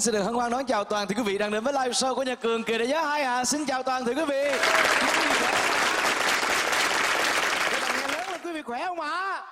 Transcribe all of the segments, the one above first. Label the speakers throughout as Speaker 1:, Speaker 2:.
Speaker 1: Xin được hân hoan đón chào toàn thể quý vị đang đến với live show của Nhật Cường kỳ đại nhớ hai Hà. Xin chào toàn thể quý vị. Nghe lớn là quý vị khỏe không ạ?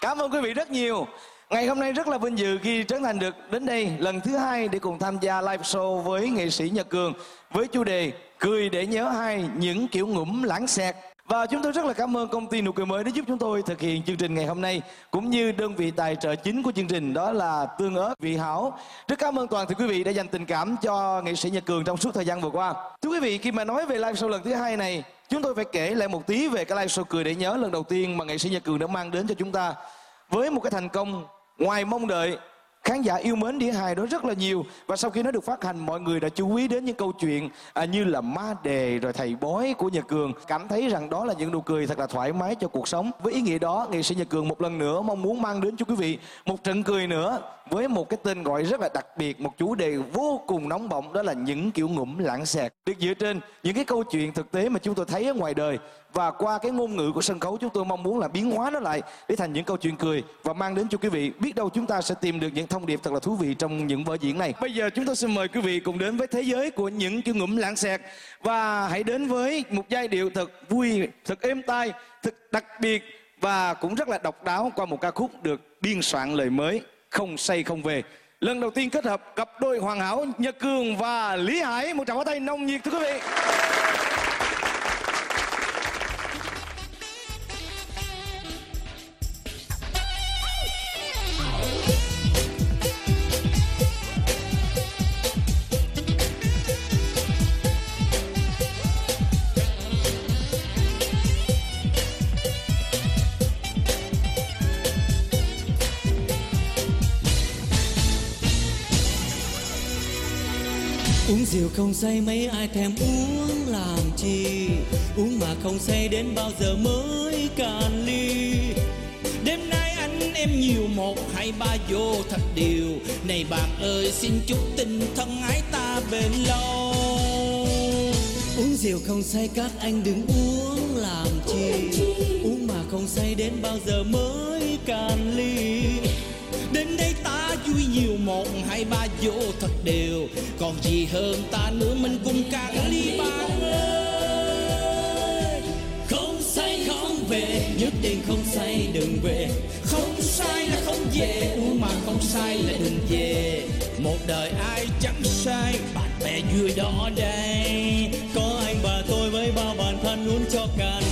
Speaker 1: Cảm ơn quý vị rất nhiều. Ngày hôm nay rất là vinh dự khi Trấn Thành được đến đây lần thứ hai để cùng tham gia live show với nghệ sĩ Nhật Cường với chủ đề Cười để nhớ hai những kiểu ngủm lãng xẹt và chúng tôi rất là cảm ơn công ty nụ cười mới đã giúp chúng tôi thực hiện chương trình ngày hôm nay cũng như đơn vị tài trợ chính của chương trình đó là Tương ớt Vị Hảo. Rất cảm ơn toàn thể quý vị đã dành tình cảm cho nghệ sĩ Nhật Cường trong suốt thời gian vừa qua. Thưa quý vị, khi mà nói về live show lần thứ hai này, chúng tôi phải kể lại một tí về cái live show cười để nhớ lần đầu tiên mà nghệ sĩ Nhật Cường đã mang đến cho chúng ta với một cái thành công ngoài mong đợi khán giả yêu mến đĩa hài đó rất là nhiều. Và sau khi nó được phát hành mọi người đã chú ý đến những câu chuyện à, như là ma đề rồi thầy bói của nhật cường. Cảm thấy rằng đó là những nụ cười thật là thoải mái cho cuộc sống. Với ý nghĩa đó nghệ sĩ nhật cường một lần nữa mong muốn mang đến cho quý vị một trận cười nữa với một cái tên gọi rất là đặc biệt, một chủ đề vô cùng nóng bỏng, đó là những kiểu ngụm lãng xẹt. Được dựa trên những cái câu chuyện thực tế mà chúng tôi thấy ở ngoài đời, và qua cái ngôn ngữ của sân khấu, chúng tôi mong muốn là biến hóa nó lại, để thành những câu chuyện cười, và mang đến cho quý vị biết đâu chúng ta sẽ tìm được những thông điệp thật là thú vị trong những vở diễn này. Bây giờ chúng tôi xin mời quý vị cùng đến với thế giới của những kiểu ngụm lãng xẹt, và hãy đến với một giai điệu thật vui, thật êm tai, thật đặc biệt, và cũng rất là độc đáo qua một ca khúc được biên soạn lời mới không say không về. Lần đầu tiên kết hợp cặp đôi hoàn hảo, nhật cường và lý hải. Một tràng pháo tay nồng nhiệt, thưa quý vị.
Speaker 2: Rượu không say mấy ai thèm uống làm chi. Uống mà không say đến bao giờ mới cạn ly. Đêm nay anh em nhiều một hai ba vô thật điều này bạn ơi, xin chúc tình thân ái ta bền lâu. Uống rượu không say các anh đừng uống làm chi. Uống mà không say đến bao giờ mới cạn ly đến đây ta vui nhiều, một, hai, ba, vô thật đều. Còn gì hơn ta nữa, mình cùng càng ly bạn ơi. Không say, không về, nhất định không say, đừng về. Không sai là không về uống mà không sai là đừng về. Một đời ai chẳng sai bạn bè vui đó đây. Có anh và tôi với bao bạn thân uống cho cạn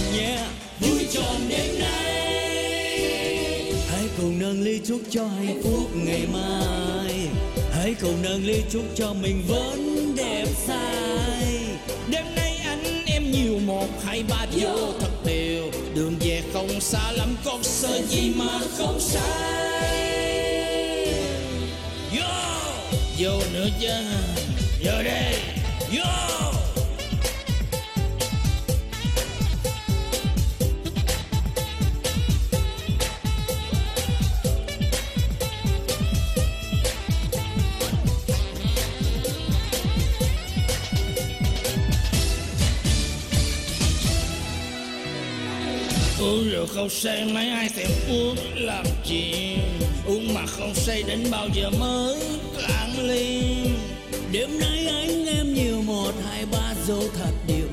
Speaker 2: nâng ly chúc cho hạnh phúc ngày mai. Hãy cùng nâng ly chúc cho mình vẫn đẹp sai. Đêm nay anh em nhiều một, hai ba vô thật đều. Đường về không xa lắm, con sợ gì mà không sai. Vô vô nữa chứ. Vô đây vô. Rượu không say mấy ai thèm uống, làm chi? Uống mà không say đến bao giờ mới cạn ly. Đêm nay anh em nhiều một, hai ba dỗ thật điều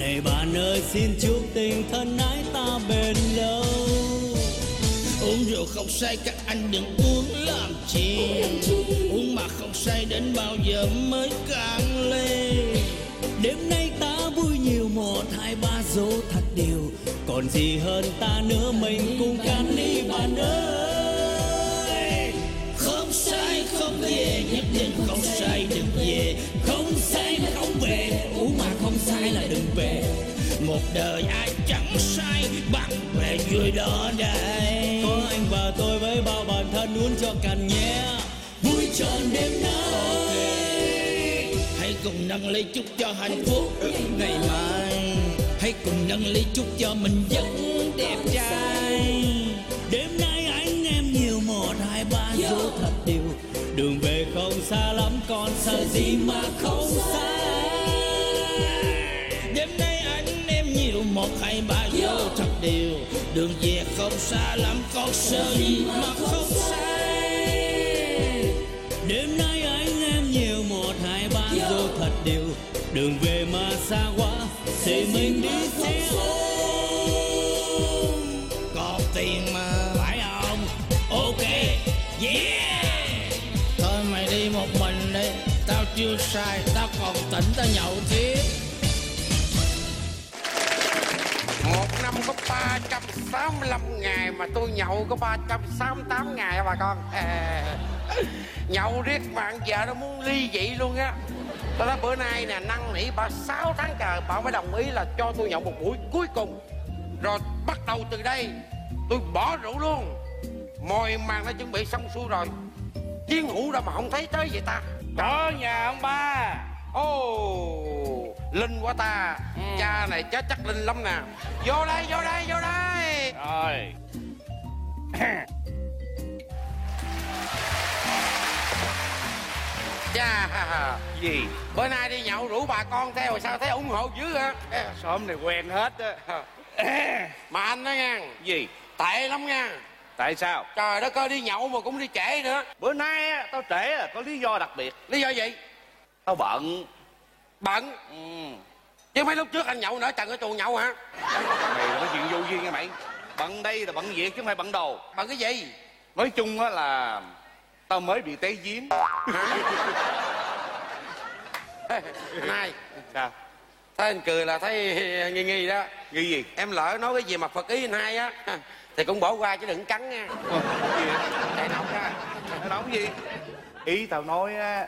Speaker 2: này bạn ơi xin chúc tình thân ái ta bền lâu. Uống rượu không say, các anh đừng uống, làm chi? Uống mà không say đến bao giờ mới cạn ly. Đêm nay ta vui nhiều một, hai ba dỗ thật điều còn gì hơn ta nữa, mình cùng can đi bạn ơi. Không sai, không về, nhất định không sai, đừng về. Không say không về uống mà không sai là đừng về. Một đời ai chẳng sai bằng về vui đó đây. Có anh và tôi với bao bạn thân uống cho cạn nhé. Vui trọn đêm nay. Hãy cùng nâng ly chúc cho hạnh phúc. Ngày mai hãy cùng nâng ly chúc cho mình vẫn đẹp trai. Đêm nay anh em nhiều một hai ba dỗ thật điều đường về không xa lắm còn sợ gì mà không xa. đêm nay anh em nhiều một hai ba dỗ thật điều đường về không xa lắm còn sợ gì mà không xa. đêm nay anh em nhiều một hai ba dỗ thật điều đường về mà xa quá thì mình đi theo ôm có tiền mà phải không? Ok yeah! Thôi mày đi một mình đi tao chưa sai tao còn tỉnh tao nhậu tiếp.
Speaker 3: Một năm có 365 ngày mà tôi nhậu có 368 ngày bà con? À, Nhậu riết bạn vợ nó muốn ly dị luôn á. Tôi nói bữa nay nè năn nỉ bà 6 tháng trời bà mới đồng ý là cho tôi nhậu một buổi cuối cùng. Rồi bắt đầu từ đây tôi bỏ rượu luôn. Mồi màng đã chuẩn bị xong xuôi rồi. Chiến hữu đâu mà không thấy tới vậy ta? Đó nhà ông ba. Ồ Linh quá ta. Cha này chết chắc Linh lắm nè. Vô đây vô đây vô đây.
Speaker 4: Rồi
Speaker 3: Cha
Speaker 4: Gì?
Speaker 3: Bữa nay đi nhậu rủ bà con theo sao thấy ủng hộ dữ hả
Speaker 4: Xóm này quen hết á.
Speaker 3: Mà anh đó nha.
Speaker 4: Gì?
Speaker 3: Tệ lắm nha.
Speaker 4: Tại sao?
Speaker 3: Trời đất ơi đi nhậu mà cũng đi trễ nữa.
Speaker 4: Bữa nay á, tao trễ là có lý do đặc biệt.
Speaker 3: Lý do gì?
Speaker 4: Tao bận.
Speaker 3: Bận?
Speaker 4: Ừ.
Speaker 3: Chứ mấy lúc trước anh nhậu nở trần ở tù nhậu hả?
Speaker 4: Mày nói chuyện vô duyên nha mày. Bận đây là bận việc chứ không phải bận đồ.
Speaker 3: Bận cái gì?
Speaker 4: Nói chung á là Tao mới bị té giếm
Speaker 3: Này.
Speaker 4: Sao?
Speaker 3: Thấy anh cười là thấy nghi nghi đó.
Speaker 4: Nghi gì?
Speaker 3: Em lỡ nói cái gì mà Phật ý anh hai á Thì cũng bỏ qua chứ đừng cắn nha. Đại nọc ra
Speaker 4: Nó nói gì? Ý tao nói á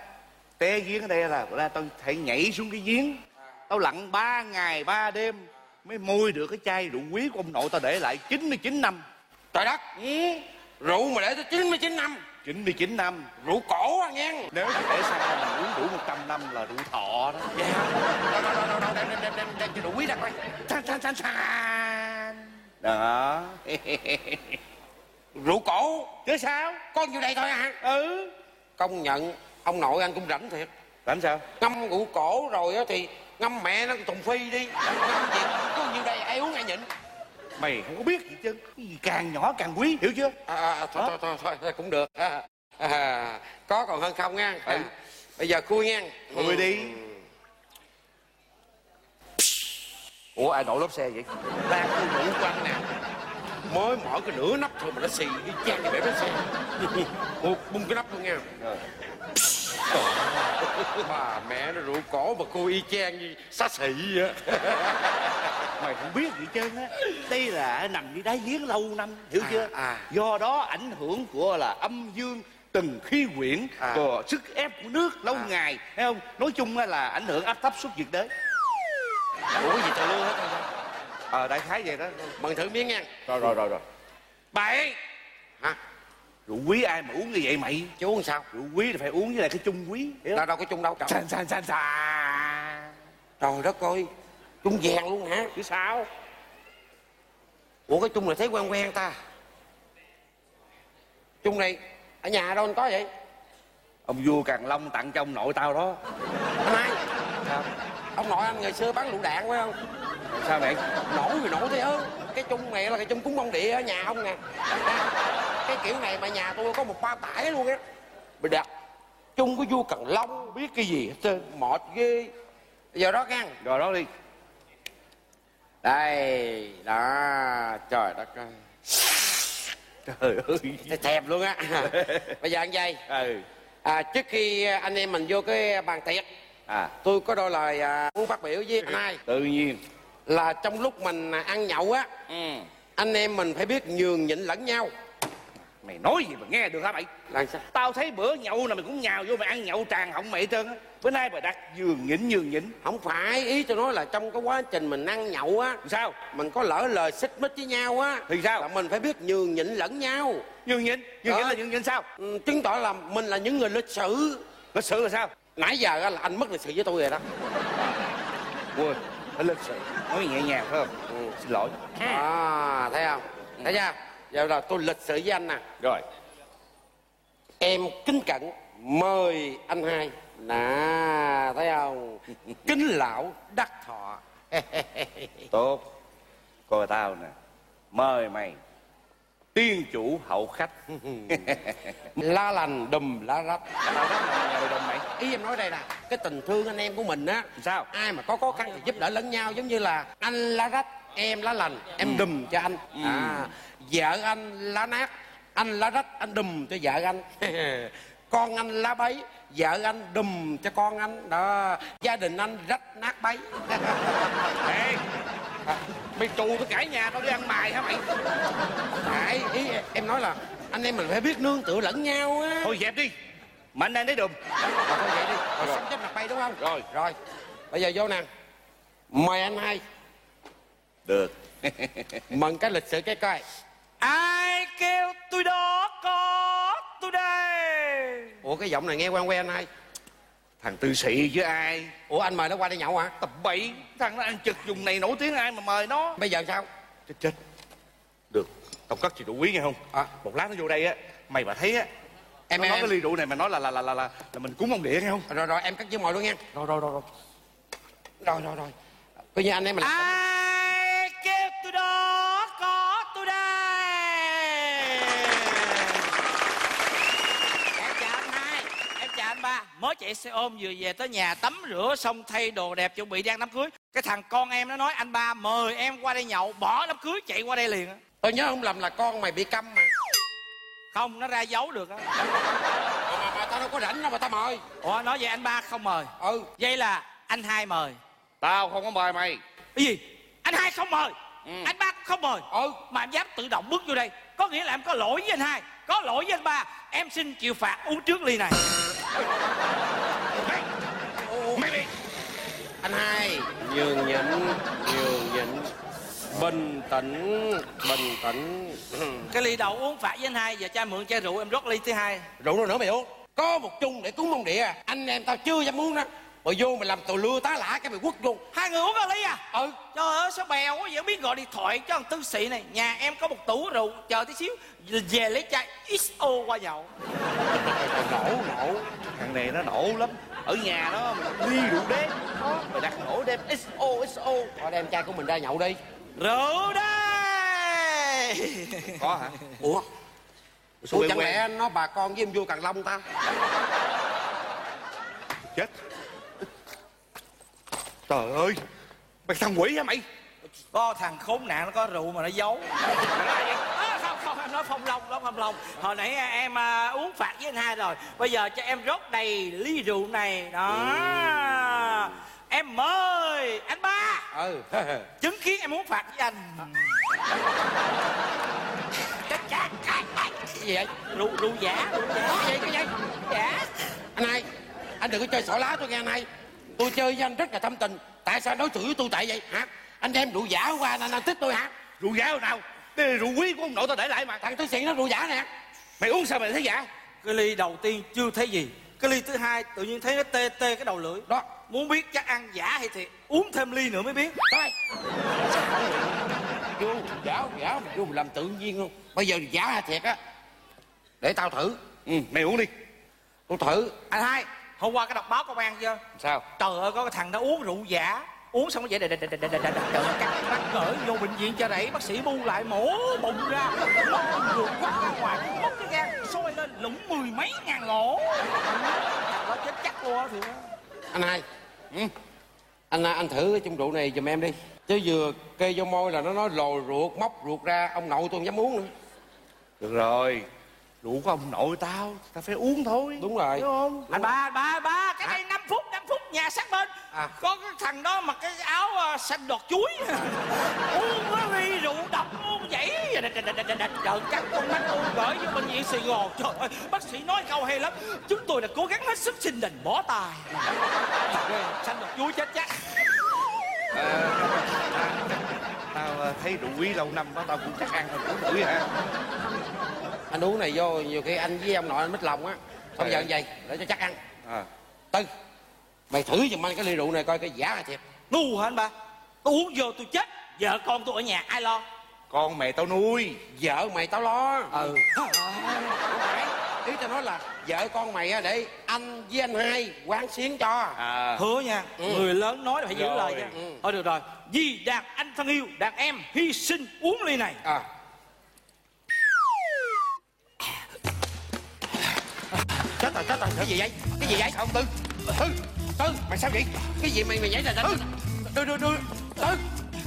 Speaker 4: Té giếng ở đây là là tao phải nhảy xuống cái giếng. Tao lặn 3 ngày 3 đêm Mới môi được cái chai rượu quý của ông nội tao để lại 99 năm.
Speaker 3: Trời đất.
Speaker 4: Ừ.
Speaker 3: Rượu mà để tới 99 năm
Speaker 4: 99 năm.
Speaker 3: Rượu cổ à nghe.
Speaker 4: Nếu mà để sang mình uống đủ 100 năm là rượu thọ đó.
Speaker 3: Dạ. Đâu đâu đâu đâu Đem đem đem đem đem cho rượu quý ra coi.
Speaker 4: San san san san Đó.
Speaker 3: Rượu cổ.
Speaker 4: Chứ sao?
Speaker 3: Con nhiêu đây thôi hả?
Speaker 4: Ừ.
Speaker 3: Công nhận Ông nội anh cũng rảnh thiệt.
Speaker 4: Làm sao?
Speaker 3: Ngâm rượu cổ rồi á thì Ngâm mẹ nó thùng phi đi. Ngâm gì. Có nhiêu đây ai uống ai nhịn
Speaker 4: Mày không có biết gì chứ. Cái gì càng nhỏ càng quý hiểu chưa?
Speaker 3: À, à, thôi, thôi, thôi, thôi, thôi cũng được. À, à, Có còn hơn không nha? À, Bây giờ khui nha.
Speaker 4: Khui đi. Ủa ai nổ lốp xe vậy?
Speaker 3: Đang khui rượu của anh nè. Mới mở cái nửa nắp thôi mà nó xì y chang như bể bánh xe. Ủa, bung cái nắp luôn nha.
Speaker 4: Rồi.
Speaker 3: Bà mẹ nó rượu cổ mà cô y chang như xá xị vậy á.
Speaker 4: Mày không biết gì trơn á. Đây là nằm dưới đáy giếng lâu năm Hiểu
Speaker 3: À,
Speaker 4: chưa?
Speaker 3: à.
Speaker 4: Do đó ảnh hưởng của là âm dương từng khí quyển
Speaker 3: À.
Speaker 4: của sức ép của nước lâu ngày thấy không? Nói chung là ảnh hưởng áp thấp suốt nhiệt đới.
Speaker 3: Ủa gì tao lương hết
Speaker 4: ờ đại khái vậy đó.
Speaker 3: Bằng thử miếng nha
Speaker 4: rồi rồi rồi rồi.
Speaker 3: Bảy. Hả
Speaker 4: rượu quý ai mà uống như vậy mày?
Speaker 3: Chú uống sao?
Speaker 4: Rượu quý là phải uống với lại cái chung quý hiểu
Speaker 3: Đâu đâu có chung đâu trời.
Speaker 4: San san san san
Speaker 3: Trời đất ơi Chung vàng luôn hả?
Speaker 4: Chứ sao?
Speaker 3: Ủa cái chung này thấy quen quen ta. Chung này Ở nhà đâu anh có vậy?
Speaker 4: Ông vua càng long tặng cho ông nội tao đó.
Speaker 3: Hôm nay
Speaker 4: sao?
Speaker 3: Ông nội anh ngày xưa bán lựu đạn phải không?
Speaker 4: Sao mày
Speaker 3: nổ thì nổ thế ớ. Cái chung này là cái chung cúng ông địa ở nhà ông nè cái kiểu này mà nhà tôi có một bao tải luôn á. Bị đặt chung của vua cần long biết cái gì hết trơn mệt ghê. Giờ đó gan
Speaker 4: rồi đó đi.
Speaker 3: Đây đó. Trời đất ơi.
Speaker 4: Trời ơi.
Speaker 3: Thèm- luôn á. Bây giờ anh dây.
Speaker 4: Ừ.
Speaker 3: À, trước khi anh em mình vô cái bàn tiệc
Speaker 4: à.
Speaker 3: tôi có đôi lời à, muốn phát biểu với anh hai.
Speaker 4: Tự nhiên.
Speaker 3: Là trong lúc mình ăn nhậu á
Speaker 4: ừ.
Speaker 3: anh em mình phải biết nhường nhịn lẫn nhau
Speaker 4: mày nói gì mà nghe được hả mày?
Speaker 3: Là sao?
Speaker 4: Tao thấy bữa nhậu nào mày cũng nhào vô mày ăn nhậu tràn họng mày hết trơn á. Bữa nay mày đặt giường nhịn giường nhịn
Speaker 3: không phải ý tôi nói là trong cái quá trình mình ăn nhậu á
Speaker 4: sao?
Speaker 3: mình có lỡ lời xích mích với nhau á
Speaker 4: Thì sao?
Speaker 3: là mình phải biết nhường nhịn lẫn nhau.
Speaker 4: Nhường nhịn? Nhường
Speaker 3: Đó.
Speaker 4: nhịn là nhường nhịn sao?
Speaker 3: Ừ, chứng tỏ là mình là những người lịch sử
Speaker 4: lịch sự là sao?
Speaker 3: Nãy giờ là anh mất lịch sự với tôi rồi đó.
Speaker 4: Phải lịch sự. Nói nhẹ nhàng phải không?
Speaker 3: Ừ.
Speaker 4: xin lỗi.
Speaker 3: À thấy không? Thấy chưa giờ là tôi lịch sự với anh nè.
Speaker 4: Rồi.
Speaker 3: Em kính cẩn mời anh hai. Nè thấy không? Kính lão đắc thọ.
Speaker 4: Tốt. Coi tao nè. Mời mày. Tiên chủ hậu khách.
Speaker 3: La lành đùm lá rách.
Speaker 4: Tao rất là đồng mày
Speaker 3: ý em nói đây nè cái tình thương anh em của mình á
Speaker 4: sao?
Speaker 3: ai mà có khó khăn thì giúp đỡ lẫn nhau giống như là anh lá rách em lá lành em đùm cho anh. À vợ anh lá nát anh lá rách anh đùm cho vợ anh. Con anh lá bấy vợ anh đùm cho con anh. Đó gia đình anh rách nát bấy.
Speaker 4: Ê, mày trù tôi cả nhà tao đi ăn mài hả mày?
Speaker 3: Phải ý em nói là anh em mình phải biết nương tựa lẫn nhau á.
Speaker 4: Thôi dẹp đi mạnh đang lấy đùm.
Speaker 3: Rồi thôi vậy đi. Rồi sống chấp mặt bay đúng không?
Speaker 4: Rồi.
Speaker 3: rồi bây giờ vô nè. Mời anh hai
Speaker 4: được.
Speaker 3: Mừng cái lịch sử cái coi.
Speaker 5: Ai kêu tôi đó có tôi đây?
Speaker 3: Ủa cái giọng này nghe quen quen anh hai
Speaker 4: thằng tư sĩ với ai?
Speaker 3: Ủa anh mời nó qua đây nhậu hả?
Speaker 4: Tập bậy. Thằng nó ăn trực dùng này nổi tiếng ai mà mời nó?
Speaker 3: Bây giờ sao?
Speaker 4: Chết chết. Được. Tao cất chị rượu quý nghe không?
Speaker 3: À.
Speaker 4: một lát nó vô đây á. Mày mà thấy á.
Speaker 3: Em
Speaker 4: nó
Speaker 3: em,
Speaker 4: nói cái ly rượu này mà nói là là là là là, là mình cúng ông địa nghe không?
Speaker 3: Rồi rồi em cắt với mồi luôn nha. Rồi rồi rồi rồi. Rồi rồi rồi. Coi như anh em mình làm
Speaker 5: ai kêu tôi đó có tôi đây. Em chào anh hai em chào anh ba. Mới chạy xe ôm vừa về tới nhà tắm rửa xong thay đồ đẹp chuẩn bị ăn đám cưới. Cái thằng con em nó nói anh ba mời em qua đây nhậu bỏ đám cưới chạy qua đây liền á.
Speaker 3: Tôi nhớ không lầm là con mày bị câm mà.
Speaker 5: Không nó ra giấu được á.
Speaker 3: Mà, mà tao đâu có rảnh đâu mà tao mời.
Speaker 5: Ủa nói vậy anh ba không mời?
Speaker 3: Ừ.
Speaker 5: Vậy là anh hai mời.
Speaker 4: Tao không có mời mày.
Speaker 5: Cái gì anh hai không mời.
Speaker 3: Ừ.
Speaker 5: anh ba cũng không mời.
Speaker 3: Ừ.
Speaker 5: Mà em dám tự động bước vô đây. Có nghĩa là em có lỗi với anh hai có lỗi với anh ba. Em xin chịu phạt uống trước ly này.
Speaker 3: Mày đi. Anh hai nhường nhịn nhường nhịn. Bình tĩnh bình tĩnh.
Speaker 5: Cái ly đầu uống phạt với anh hai giờ em mượn chai rượu em rót ly thứ hai.
Speaker 3: Rượu đâu nữa mày uống? Có một chung để cúng ông địa à anh em tao chưa dám uống đó rồi vô mày làm tù lưa tá lả cái mày quất vô
Speaker 5: hai người uống cái ly à?
Speaker 3: Ừ.
Speaker 5: Trời ơi sao bèo quá vậy? Không biết gọi điện thoại cho thằng tư sĩ này. Nhà em có một tủ rượu. Chờ tí xíu về lấy chai xo qua nhậu.
Speaker 3: Nổ nổ
Speaker 4: thằng này nó nổ lắm. Ở nhà nó ly rượu đế đó mày đặt nổ đem xo xo
Speaker 3: thôi đem chai của mình ra nhậu đi.
Speaker 5: Rượu đây
Speaker 4: có hả?
Speaker 3: Ủa? Ủa chẳng lẽ nó bà con với em vua Càng Long ta?
Speaker 4: Chết trời ơi mày thằng quỷ hả mày?
Speaker 5: Có thằng khốn nạn nó có rượu mà nó giấu. À, không không em nói phong long đó phong long. Hồi nãy em à, uống phạt với anh hai rồi. Bây giờ cho em rót đầy ly rượu này. Đó. Em mời anh ba.
Speaker 3: Ừ.
Speaker 5: Chứng kiến em uống phạt với anh.
Speaker 3: Gì vậy?
Speaker 5: Rượu rượu giả rượu giả
Speaker 3: cái gì cái gì?
Speaker 5: Giả.
Speaker 3: Anh hai anh đừng có chơi xỏ lá tôi nghe anh hai tôi chơi với anh rất là thâm tình. Tại sao đối xử với tôi tệ vậy? Hả? Anh đem rượu giả qua anh anh thích tôi hả?
Speaker 4: Rượu giả hồi nào đây là rượu quý của ông nội tao để lại mà.
Speaker 3: Thằng tư sĩ nó rượu giả nè.
Speaker 4: Mày uống sao mày thấy giả?
Speaker 5: Cái ly đầu tiên chưa thấy gì. Cái ly thứ hai tự nhiên thấy nó tê tê cái đầu lưỡi.
Speaker 3: Đó.
Speaker 5: Muốn biết chắc ăn giả hay thiệt uống thêm ly nữa mới biết.
Speaker 3: Coi vô giả giả mà vô làm tự nhiên không bây giờ giả hay thiệt á. Để tao thử.
Speaker 4: Ừ mày uống đi.
Speaker 3: Tôi thử.
Speaker 5: Anh hai hôm qua cái đọc báo công an chưa
Speaker 3: sao
Speaker 5: trời ơi có cái thằng nó uống rượu giả uống xong nó vậy trời cắt mắt gửi vô bệnh viện cho rẫy bác sĩ bu lại mổ bụng ra nó ruột quắt ra ngoài mất cái gan sôi lên lũng mười mấy ngàn lỗ đó chết chắc luôn á thì
Speaker 3: anh hai anh anh thử cái chung rượu này giùm em đi chứ vừa kê vô môi là nó nói lồi ruột móc ruột ra ông nội tôi không dám uống nữa
Speaker 4: được rồi rượu của ông nội tao tao phải uống thôi.
Speaker 3: Đúng rồi.
Speaker 4: Hiểu không?
Speaker 5: Anh ba anh ba ba cái đây 5 phút 5 phút nhà sát bên.
Speaker 3: À.
Speaker 5: có cái thằng đó mặc cái áo ờ, xanh đọt chuối. Uống cái ly rượu độc uống vậy. Trời cắt con mắt tôi gửi vô bệnh viện sài gòn. Trời ơi bác sĩ nói câu hay lắm. Chúng tôi đã cố gắng hết sức xin đền bỏ tài xanh đọt chuối chết chắc.
Speaker 4: Tao ờ, thấy rượu quý lâu năm đó tao cũng chắc ăn hơn uống thử hả
Speaker 3: anh uống này vô nhiều khi anh với ông nội anh mít lòng á.
Speaker 4: Ừ.
Speaker 3: giờ như vậy để cho chắc ăn.
Speaker 4: À.
Speaker 3: tư. Mày thử giùm anh cái ly rượu này coi cái giả là thiệt.
Speaker 5: Ngu hả anh ba? Tôi uống vô tôi chết. Vợ con tôi ở nhà ai lo?
Speaker 4: Con mẹ tao nuôi.
Speaker 3: Vợ mày tao lo.
Speaker 5: Ừ.
Speaker 3: Không ý tao nói là vợ con mày á để anh với anh hai quán xiến cho.
Speaker 4: À.
Speaker 5: Hứa nha người lớn nói là phải giữ
Speaker 4: Rồi.
Speaker 5: lời nha.
Speaker 3: Ừ.
Speaker 5: thôi được rồi. Vì đàn anh thân yêu đàn em hy sinh uống ly này.
Speaker 3: À rồi chết rồi cái gì vậy? Cái gì vậy?
Speaker 4: Không tư tư tư mày sao vậy?
Speaker 3: Cái gì mày mày nhảy ra đánh đưa đưa đưa tư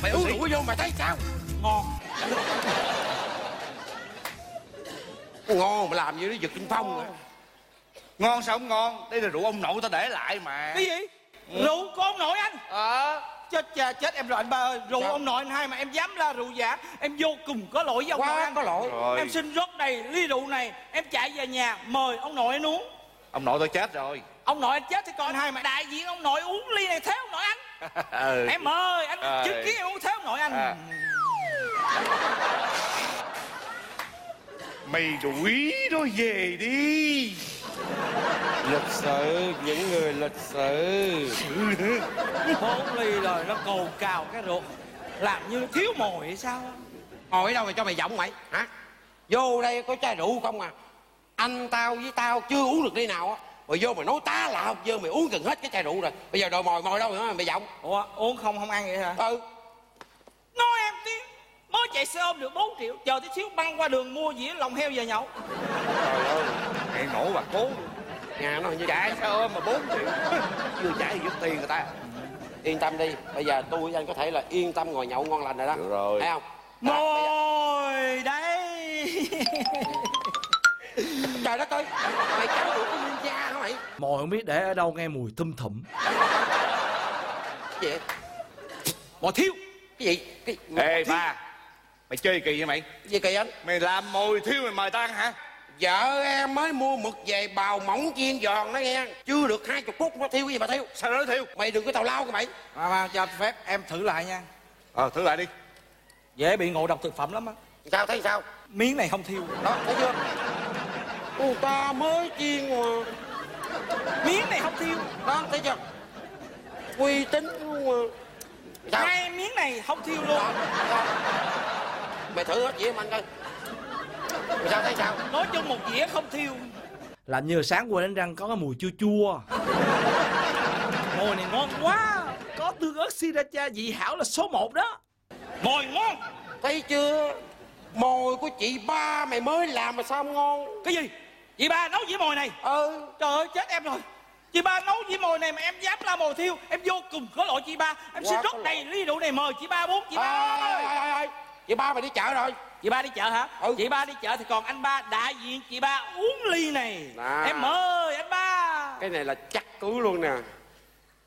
Speaker 3: mày uống rượu vô mày thấy sao?
Speaker 5: Ngon.
Speaker 3: Ngon mà làm như nó giật kinh phong rồi.
Speaker 4: Ngon sao không ngon? Đây là rượu ông nội tao để lại mà.
Speaker 5: Cái gì? Rượu của ông nội anh?
Speaker 4: Ờ.
Speaker 5: Chết cha chết em rồi anh ba ơi. Rượu ông nội anh hai mà em dám la rượu giả em vô cùng có lỗi với ông nội
Speaker 3: quá
Speaker 5: anh.
Speaker 3: có lỗi.
Speaker 4: Rồi
Speaker 5: em xin rót đầy ly rượu này em chạy về nhà mời ông nội anh uống
Speaker 4: ông nội tao chết rồi.
Speaker 5: Ông nội anh chết thì còn hai mà đại diện ông nội uống ly này thế ông nội anh.
Speaker 4: Ừ.
Speaker 5: em ơi anh
Speaker 4: Ờ.
Speaker 5: chứng kiến em uống thế ông nội anh.
Speaker 4: À. mày đuổi nó về đi.
Speaker 3: Lịch sử những người lịch sử
Speaker 5: bốn ly rồi nó cồn cào cái ruột. Làm như thiếu mồi hay sao?
Speaker 3: Ngồi ở đâu mà cho mày giọng mày? Hả? Vô đây có chai rượu không à anh tao với tao chưa uống được ly nào á. Rồi vô mày nói tá là học dơ mày uống gần hết cái chai rượu rồi. Bây giờ đồ mồi mồi đâu nữa mà mày giọng.
Speaker 5: Ủa uống không không ăn vậy hả?
Speaker 3: Ừ.
Speaker 5: Nói em tiếng mới chạy xe ôm được 4 triệu chờ tí xíu băng qua đường mua dĩa lòng heo về nhậu.
Speaker 4: Trời ơi mày nổ bà cố.
Speaker 3: Nhà nó như
Speaker 4: chạy sao ôm mà 4 triệu. Chưa trả gì giúp tiền người ta.
Speaker 3: Yên tâm đi bây giờ tôi với anh có thể là yên tâm ngồi nhậu ngon lành rồi đó.
Speaker 4: Được rồi.
Speaker 3: thấy không?
Speaker 5: Mồi đấy
Speaker 3: trời đất ơi. Mày cháu được cái ninja hả mày?
Speaker 5: Mồi không biết để ở đâu nghe mùi thum
Speaker 3: cái gì
Speaker 5: mồi thiếu.
Speaker 3: Cái gì? Cái
Speaker 4: ê ba. Mày chơi kỳ vậy mày?
Speaker 3: Cái gì kỳ anh?
Speaker 4: Mày làm mồi thiêu mày mời tao ăn hả?
Speaker 3: Vợ em mới mua mực về bào mỏng chiên giòn đó nghe. Chưa được hai chục phút nó thiêu cái gì mà thiêu
Speaker 4: sao nó thiêu
Speaker 3: mày đừng có tào lao kìa mày.
Speaker 5: Mà, mà cho phép em thử lại nha.
Speaker 4: Ờ thử lại đi.
Speaker 5: Dễ bị ngộ độc thực phẩm lắm á.
Speaker 3: Sao thấy sao?
Speaker 5: Miếng này không thiêu.
Speaker 3: Đó thấy chưa người ta mới chiên mà
Speaker 5: miếng này không thiêu.
Speaker 3: Đó thấy chưa? Uy tín luôn mà sao?
Speaker 5: Hai miếng này không thiêu luôn.
Speaker 3: Đó, đó. mày thử hết mà anh coi. Mày sao thấy sao?
Speaker 5: Nói chung một dĩa không thiêu. Làm như sáng quên đánh răng có cái mùi chua chua. Mồi này ngon quá. Có tương ớt sriracha vị hảo là số 1 đó. Mồi ngon.
Speaker 3: Thấy chưa? Mồi của chị ba mày mới làm mà sao không ngon?
Speaker 5: Cái gì chị ba nấu dĩa mồi này.
Speaker 3: Ừ.
Speaker 5: Trời ơi chết em rồi. Chị ba nấu dĩa mồi này mà em dám la mồi thiêu em vô cùng có lỗi chị ba. Em
Speaker 3: Quá
Speaker 5: xin
Speaker 3: lỗi.
Speaker 5: đầy ly rượu này mời chị ba uống chị ba.
Speaker 3: Ôi,
Speaker 5: ơi
Speaker 3: ôi, ôi, ôi. chị ba mày đi chợ rồi.
Speaker 5: Chị ba đi chợ hả?
Speaker 3: Ừ.
Speaker 5: chị ba đi chợ thì còn anh ba đại diện chị ba uống ly này.
Speaker 3: À.
Speaker 5: em mời anh ba.
Speaker 3: Cái này là chắc cứu luôn nè.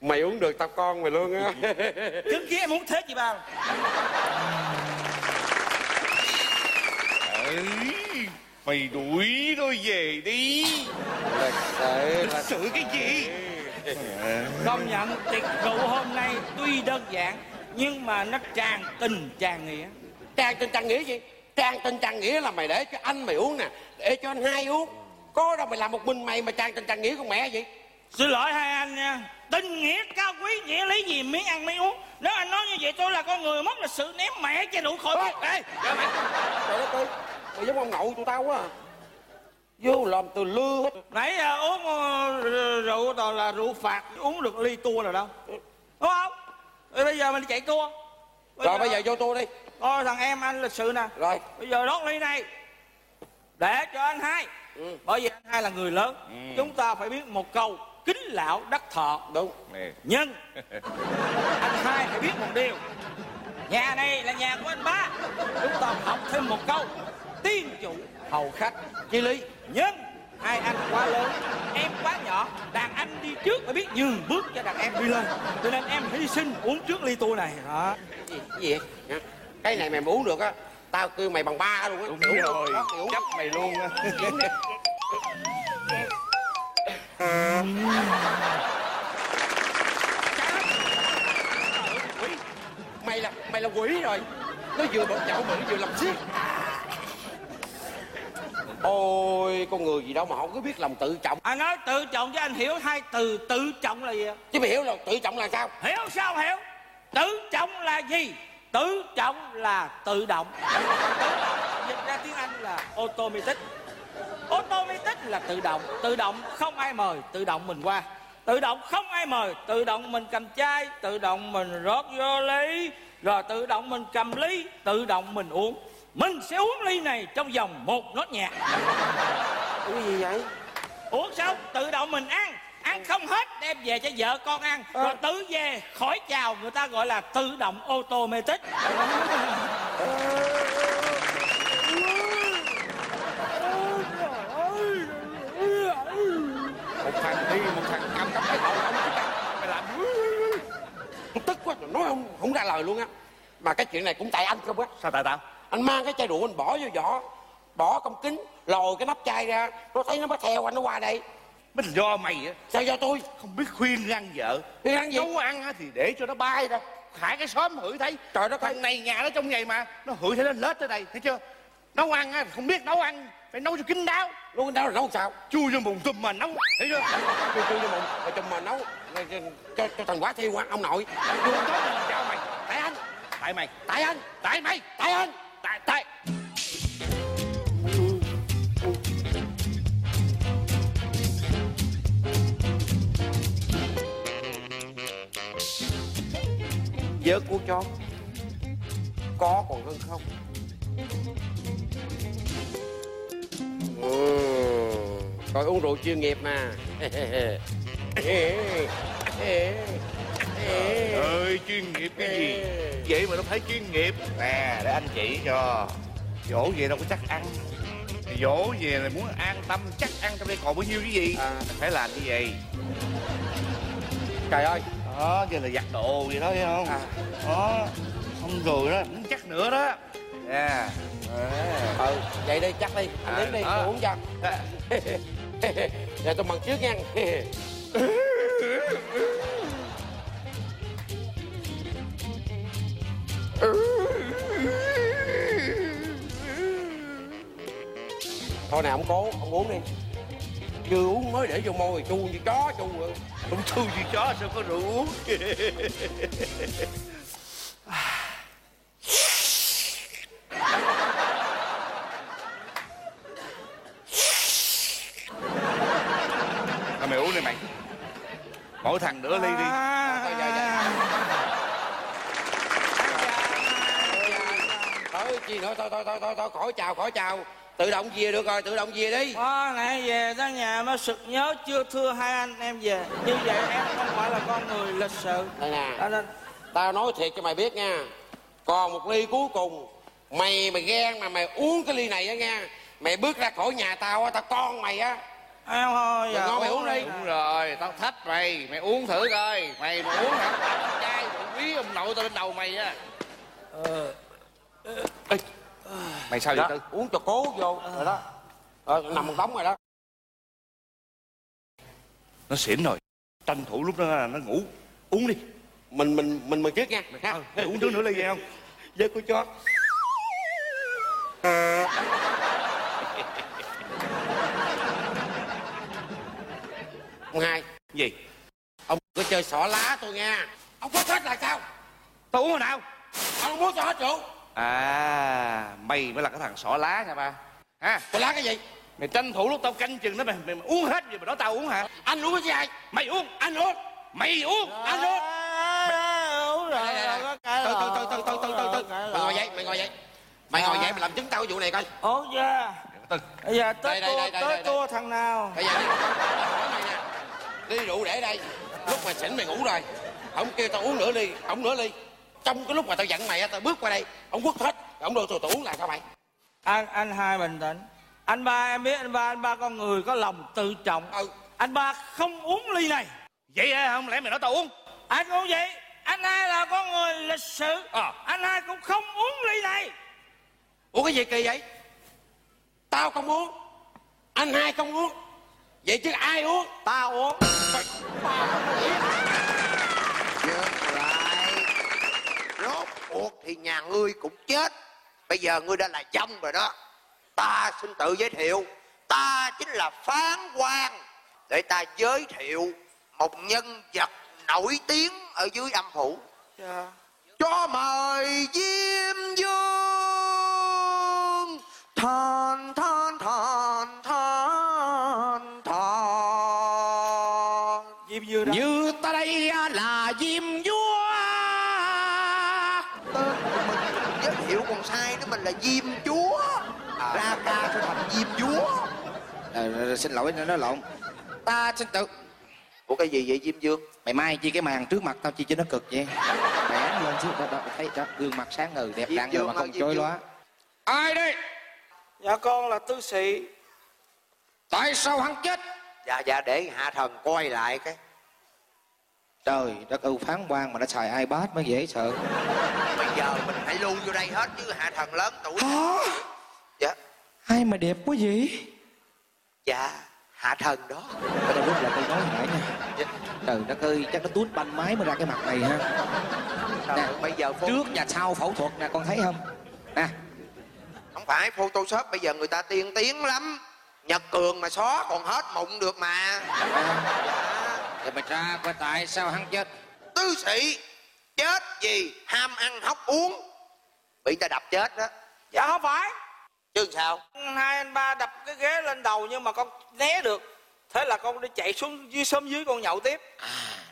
Speaker 3: Mày uống được tao con mày luôn á.
Speaker 5: Chứng kiến em uống thế chị ba.
Speaker 4: Ừ mày đuổi nó về đi.
Speaker 3: Lịch sự
Speaker 4: lịch sự cái gì?
Speaker 5: Công nhận tiệc rượu hôm nay tuy đơn giản nhưng mà nó tràn tình tràn nghĩa.
Speaker 3: Trang tình trang nghĩa gì? Trang tình trang nghĩa là mày để cho anh mày uống nè để cho anh hai uống. Có đâu mày làm một mình mày mà trang tình trang nghĩa con mẹ gì
Speaker 5: xin lỗi hai anh nha. Tình nghĩa cao quý nghĩa lý gì miếng ăn miếng uống. Nếu anh nói như vậy tôi là con người mất lịch sự ném mẹ chai rượu khỏi
Speaker 3: Ê,
Speaker 5: ê
Speaker 3: mày. Trời đất ơi mày giống ông nội tụi tao quá à. vô làm từ lưa hết.
Speaker 5: Nãy giờ uống ờ, rượu toàn là rượu phạt uống được ly tua nào đâu đúng không? Rồi bây giờ mình chạy tua.
Speaker 3: Rồi bây giờ vô tôi đi.
Speaker 5: Thôi thằng em anh lịch sự nè.
Speaker 3: Rồi.
Speaker 5: Bây giờ đón ly này. Để cho anh hai.
Speaker 3: Ừ.
Speaker 5: bởi vì anh hai là người lớn. Chúng ta phải biết một câu kính lão đắc thọ.
Speaker 3: Đúng.
Speaker 5: Nhưng anh hai phải biết một điều. Nhà này là nhà của anh ba. Chúng ta học thêm một câu tiên chủ. Hầu khách
Speaker 3: chi lý.
Speaker 5: Nhưng hai anh quá lớn. Em quá nhỏ. Đàn anh đi trước phải biết nhường bước cho đàn em đi lên. Cho nên em hy sinh uống trước ly tu này. Đó.
Speaker 3: Gì cái gì vậy? Hả? cái này mày mà uống được á tao kêu mày bằng ba luôn á.
Speaker 4: Đúng
Speaker 3: không?
Speaker 4: rồi.
Speaker 3: Đó, hiểu
Speaker 4: chấp mày luôn á.
Speaker 3: Mày là mày là quỷ rồi. Nó vừa chậu mà nó vừa làm xiết ôi con người gì đâu mà không có biết lòng tự trọng.
Speaker 5: Anh nói tự trọng cho anh hiểu hai từ tự trọng là gì ạ?
Speaker 3: chứ mày hiểu là tự trọng là sao?
Speaker 5: Hiểu sao hiểu? Tự trọng là gì? Tự trọng là tự động tự động. Dịch ra tiếng anh là automatic. Automatic là tự động. Tự động không ai mời tự động mình qua. Tự động không ai mời tự động mình cầm chai tự động mình rót vô ly rồi tự động mình cầm ly tự động mình uống mình sẽ uống ly này trong vòng một nốt nhạc.
Speaker 3: Cái gì vậy?
Speaker 5: Uống xong tự động mình ăn. Ăn không hết đem về cho vợ con ăn. Rồi tự về khỏi chào người ta gọi là tự động automatic.
Speaker 3: Một thằng đi một thằng cầm cầm cái đầu ông mày làm. Tức quá rồi nói không không ra lời luôn á. Mà cái chuyện này cũng tại anh không á.
Speaker 4: Sao tại tao
Speaker 3: anh mang cái chai rượu anh bỏ vô vỏ bỏ trong kính lồi cái nắp chai ra. Nó thấy nó mới theo anh nó qua đây.
Speaker 4: Là do mày á.
Speaker 3: Sao do tôi?
Speaker 4: Không biết khuyên ngăn vợ.
Speaker 3: Khuyên ngăn gì?
Speaker 4: nấu ăn á thì để cho nó bay ra. Hại cái xóm hửi thấy.
Speaker 3: Trời đất
Speaker 4: thằng này nhà nó trong ngày mà. Nó hửi thấy nó lết tới đây thấy chưa? Nấu ăn á không biết nấu ăn. Phải nấu cho kín đáo.
Speaker 3: Luôn cái đó là nấu sao?
Speaker 4: Chui vô bùn tùm mà nấu thấy chưa?
Speaker 3: Tôi tôi cho một rồi chồng mà nấu. Cho, cho, thằng quá thiêu á ông nội.
Speaker 4: Vô đó là sao mày? Tại anh. Tại mày.
Speaker 3: Tại anh.
Speaker 4: Tại mày.
Speaker 3: Tại anh
Speaker 4: tại tại.
Speaker 3: Vớ của chó có còn hơn không? Ừ. coi uống rượu chuyên nghiệp mà
Speaker 4: ơi chuyên nghiệp cái gì? Vậy mà nó phải chuyên nghiệp. Nè để anh chỉ cho. Dỗ về đâu có chắc ăn. Dỗ về là muốn an tâm chắc ăn trong đây còn bao nhiêu cái gì?
Speaker 3: À.
Speaker 4: phải làm như vậy
Speaker 3: trời ơi.
Speaker 4: Đó giờ là giặt đồ gì đó thấy không?
Speaker 3: À.
Speaker 4: đó xong rồi đó muốn chắc nữa đó. Nè.
Speaker 3: Ừ. Vậy đi chắc đi. Anh
Speaker 4: À,
Speaker 3: đứng đi uống cho. Giờ tôi bằng trước nha thôi nào ông cố ông uống đi. Chưa uống mới để vô môi chu như chó chu
Speaker 4: không thu gì chó sao có rượu uống? Thôi mày uống đi mày. Mỗi thằng nửa ly đi
Speaker 3: Thôi, dạ, dạ. thôi chi nữa thôi thôi thôi thôi khỏi chào khỏi chào. Tự động về được rồi tự động về đi.
Speaker 5: Có nãy về tới nhà mới sực nhớ chưa thưa hai anh em về. Như vậy em không phải là con người lịch sự.
Speaker 3: Đây nè.
Speaker 5: Cho nên
Speaker 3: tao nói thiệt cho mày biết nha. Còn một ly cuối cùng. Mày mày ghen mà mày uống cái ly này á nha. Mày bước ra khỏi nhà tao á tao con mày á.
Speaker 5: Em thôi
Speaker 3: Mày ngon mày uống đi.
Speaker 4: Đúng rồi, tao thách mày. Mày uống thử coi. Mày mà uống hả? Đặt chai quý ông nội tao lên đầu mày á. Ê, Mày sao vậy
Speaker 3: đó,
Speaker 4: Tư?
Speaker 3: uống cho cố vô rồi đó. Ờ, nằm một đống rồi đó.
Speaker 4: Nó xỉn rồi. Tranh thủ lúc đó là nó ngủ. Uống đi.
Speaker 3: Mình mình mình mình trước nha ha
Speaker 4: Mày uống trước nửa ly vậy không?
Speaker 3: Với của chó. Ông hai.
Speaker 4: Gì?
Speaker 3: Ông có chơi xỏ lá tôi nha ông có hết là sao?
Speaker 4: Tao uống hồi nào?
Speaker 3: Ông muốn cho hết rượu
Speaker 4: À Mày mới là cái thằng xỏ lá nha ba. Ha
Speaker 3: tôi lá cái gì?
Speaker 5: Mày tranh thủ lúc tao canh chừng đó mày mày, mày uống hết rồi mà nói tao uống hả?
Speaker 3: Anh uống cái gì ai?
Speaker 5: Mày uống
Speaker 3: anh uống
Speaker 5: mày uống anh uống.
Speaker 3: Từ từ từ từ từ từ từ từ mày ngồi dậy mày ngồi dậy. Mày ngồi dậy mày làm chứng tao vụ này coi.
Speaker 5: Ủa dạ. Bây giờ tới
Speaker 3: đây,
Speaker 5: tới tua thằng nào?
Speaker 3: Bây giờ đi. Rượu để đây. Lúc mày xỉn mày ngủ rồi. Ông kêu tao uống nửa ly ông nửa ly trong cái lúc mà tao giận mày á tao bước qua đây ông quất hết ông đưa tôi tôi uống lại sao mày?
Speaker 5: Anh anh hai bình tĩnh. Anh ba em biết anh ba anh ba con người có lòng tự trọng.
Speaker 3: Ừ.
Speaker 5: Anh ba không uống ly này. Vậy hả không? Lẽ mày nói tao uống. Anh cũng vậy. Anh hai là con người lịch sự.
Speaker 3: Ờ.
Speaker 5: anh hai cũng không uống ly này.
Speaker 3: Uống cái gì kỳ vậy? Tao không uống anh hai không uống. Vậy chứ ai uống?
Speaker 5: Tao uống.
Speaker 6: Dừng lại Rốt cuộc thì nhà ngươi cũng chết. Bây giờ ngươi đã là dông rồi đó. Ta xin tự giới thiệu. Ta chính là phán quan Để ta giới thiệu Một nhân vật nổi tiếng Ở dưới âm phủ.
Speaker 5: Dạ.
Speaker 6: Cho mời Diêm Dương Than
Speaker 5: diêm
Speaker 6: chúa. Ra ca phải thành diêm chúa.
Speaker 1: Ờ, xin lỗi nó nói lộn. Ta xin tự
Speaker 6: ủa cái gì vậy diêm dương
Speaker 1: mày mai chi cái màn trước mặt tao chi cho nó cực vậy? Mày án lên xíu đó, đó thấy đó gương mặt sáng ngời đẹp đặn rồi mà không
Speaker 6: Dương.
Speaker 1: loá ai đây?
Speaker 5: Dạ con là tư sĩ.
Speaker 1: Tại sao hắn chết?
Speaker 6: Dạ dạ để hạ thần coi lại cái
Speaker 1: trời đất ưu phán quan mà nó xài ipad mới dễ sợ.
Speaker 6: Bây giờ mình hãy lưu vô đây hết chứ hạ thần lớn tuổi. Dạ.
Speaker 1: Ai mà đẹp quá vậy?
Speaker 6: Dạ hạ thần đó.
Speaker 1: Ở đâu lúc là tôi nói nãy nha. Trời đất ơi chắc nó tuốt banh máy mới ra cái mặt này ha.
Speaker 6: Trời
Speaker 1: Nè,
Speaker 6: bây giờ phô...
Speaker 1: trước và sau phẫu thuật nè con thấy không? Nè.
Speaker 6: Không phải photoshop bây giờ người ta tiên tiến lắm. Nhật cường mà xóa còn hết mụn được mà
Speaker 1: để mày ra coi tại sao hắn chết?
Speaker 6: Tứ sĩ chết vì ham ăn hóc uống. Bị ta đập chết đó.
Speaker 5: Dạ không phải.
Speaker 6: Chứ sao?
Speaker 5: Hai anh ba đập cái ghế lên đầu nhưng mà con né được. Thế là con đi chạy xuống dưới sớm dưới con nhậu tiếp.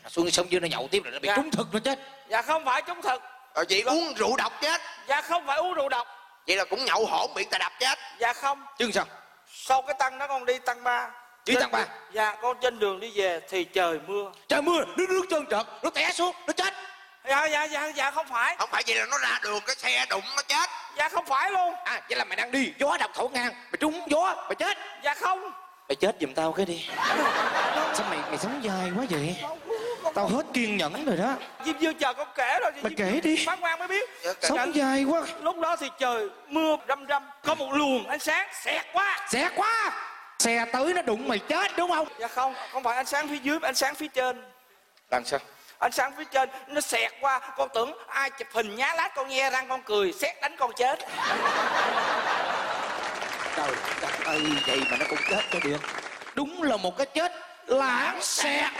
Speaker 1: Nó xuống sông dưới nó nhậu tiếp rồi nó bị
Speaker 5: Dạ.
Speaker 1: trúng thực nó chết.
Speaker 5: Dạ không phải chúng thực.
Speaker 6: Rồi chị uống rượu độc chết.
Speaker 5: Dạ không phải uống rượu độc.
Speaker 6: Vậy là cũng nhậu hổn bị ta đập chết.
Speaker 5: Dạ không.
Speaker 1: Chứ sao?
Speaker 5: Sau cái tăng đó con đi tăng ba
Speaker 1: Tăng ba?
Speaker 5: đường- dạ con trên đường đi về thì trời mưa.
Speaker 1: Trời mưa nước nước trơn trợt nó té xuống nó chết.
Speaker 5: Dạ dạ dạ dạ không phải.
Speaker 6: Không phải vậy là nó ra đường cái xe đụng nó chết.
Speaker 5: Dạ không phải luôn.
Speaker 1: À vậy là mày đang đi gió đập thổ ngang mày trúng gió mày chết.
Speaker 5: Dạ không.
Speaker 1: Mày chết giùm tao cái đi. Sao mày mày sống dài quá vậy? Tao hết kiên nhẫn rồi đó.
Speaker 5: Diêm dương chờ con kể rồi
Speaker 1: Mày kể
Speaker 5: Dương
Speaker 1: đi.
Speaker 5: phán quan mới biết.
Speaker 6: Dạ,
Speaker 1: sống dài quá.
Speaker 5: Lúc đó thì trời mưa râm râm có một luồng ánh sáng xẹt qua
Speaker 1: xe quá xe tới nó đụng mày chết đúng không?
Speaker 5: Dạ không không phải ánh sáng phía dưới mà ánh sáng phía trên.
Speaker 1: Làm sao?
Speaker 5: Ánh sáng phía trên nó xẹt qua con tưởng ai chụp hình nhá lát con nhe răng con cười xét đánh con chết.
Speaker 1: Trời đất ơi vậy mà nó cũng chết cho được. Đúng là một cái chết lãng xẹt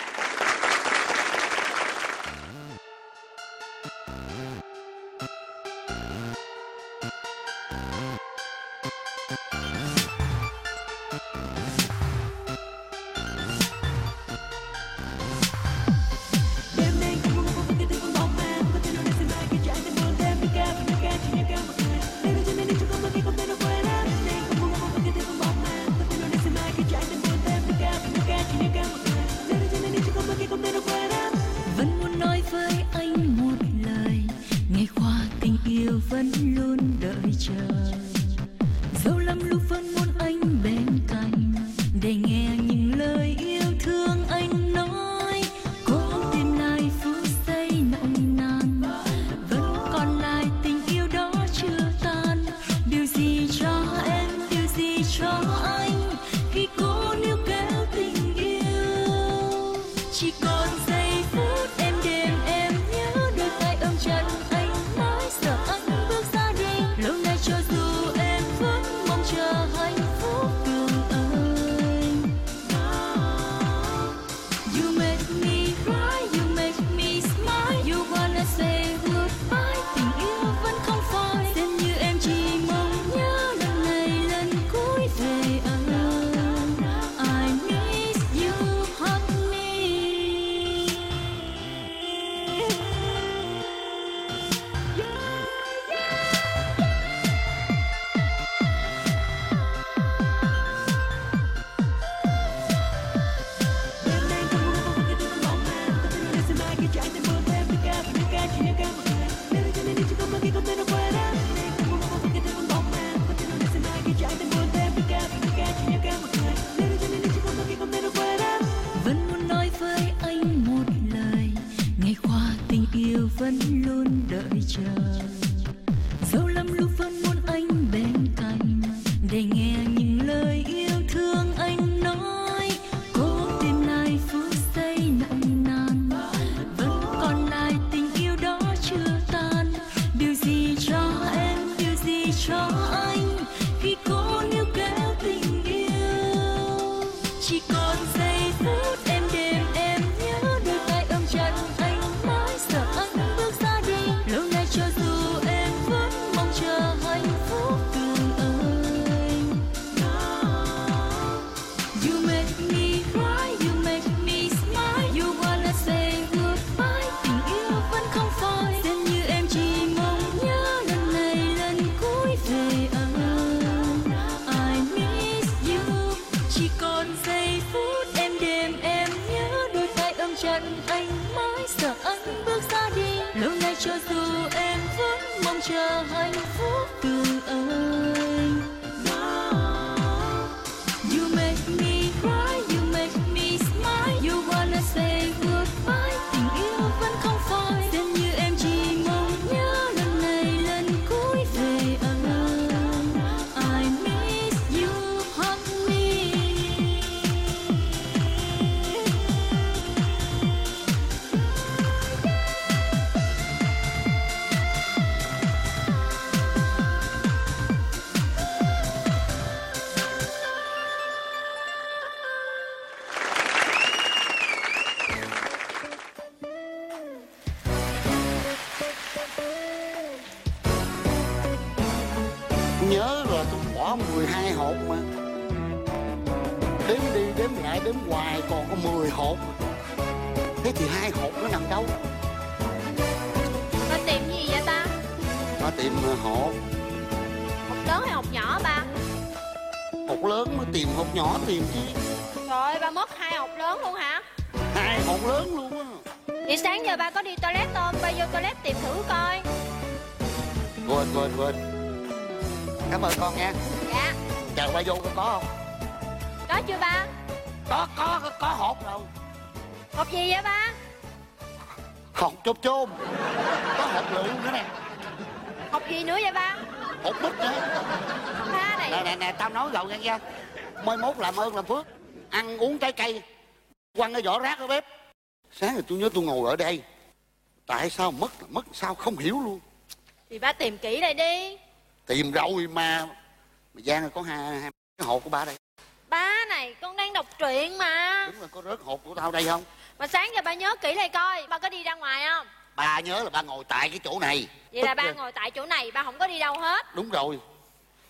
Speaker 7: đi
Speaker 8: đếm lại đếm hoài còn có 10 hộp. Thế thì hai hộp nó nằm đâu?
Speaker 9: Ba tìm gì vậy ba?
Speaker 8: ba tìm hộp.
Speaker 9: Hộp lớn hay hộp nhỏ ba?
Speaker 8: hộp lớn mới tìm hộp nhỏ tìm chứ
Speaker 9: Trời ơi, ba mất hai hộp lớn luôn hả?
Speaker 8: hai hộp lớn luôn á.
Speaker 9: Vậy sáng giờ ba có đi toilet không? Ba vô toilet tìm thử coi.
Speaker 8: Quên quên quên. Cảm ơn con nha.
Speaker 9: Dạ.
Speaker 8: Chờ ba vô có không
Speaker 9: Có chưa ba?
Speaker 8: có có có, có hộp đâu.
Speaker 9: Hộp gì vậy ba?
Speaker 8: hộp chôm chôm. Có hộp lựu nữa nè.
Speaker 9: Hộp gì nữa vậy ba?
Speaker 8: hộp mít nữa.
Speaker 9: Ba này.
Speaker 8: Nè nè nè tao nói rồi nghe chưa mai mốt làm ơn làm phước. Ăn uống trái cây. Quăng cái vỏ rác ở bếp. Sáng rồi tôi nhớ tôi ngồi ở đây. Tại sao mất là mất sao không hiểu luôn.
Speaker 9: Thì ba tìm kỹ đây đi.
Speaker 8: Tìm rồi mà. Mà giang có hai, hai cái hộp của ba đây
Speaker 9: Ba này, con đang đọc truyện mà.
Speaker 8: Đúng rồi có rớt hộp của tao đây không?
Speaker 9: Mà sáng giờ ba nhớ kỹ lại coi Ba có đi ra ngoài không?
Speaker 8: ba nhớ là ba ngồi tại cái chỗ này.
Speaker 9: Vậy là ba ngồi tại chỗ này, ba không có đi đâu hết.
Speaker 8: Đúng rồi.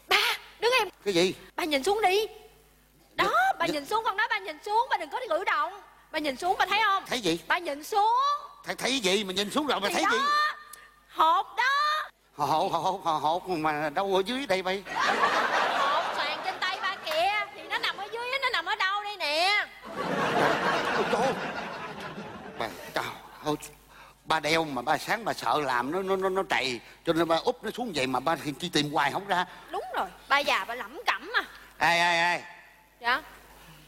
Speaker 9: Ba, đứng em
Speaker 8: cái gì?
Speaker 9: Ba nhìn xuống đi. Đó, ba
Speaker 8: Dạ.
Speaker 9: nhìn xuống con đó, ba nhìn xuống Ba đừng có đi cử động. Ba nhìn xuống, ba thấy không?
Speaker 8: thấy gì?
Speaker 9: Ba nhìn xuống.
Speaker 8: Thấy thấy gì mà nhìn xuống rồi mà thấy
Speaker 9: đó,
Speaker 8: gì
Speaker 9: Hộp đó.
Speaker 8: Hộp hộp hộp hộp mà đâu ở dưới đây bay
Speaker 9: Hộp xoàn trên tay ba kìa Thì nó nằm ở dưới, nó nằm ở đâu đây nè
Speaker 8: Ôi trời bà trời ơi ba đeo mà ba sáng bà sợ làm nó nó nó nó trầy cho nên ba úp nó xuống vậy mà ba chỉ tìm hoài không ra.
Speaker 9: Đúng rồi, ba già ba lẩm cẩm mà
Speaker 8: ai ai ai?
Speaker 9: Dạ.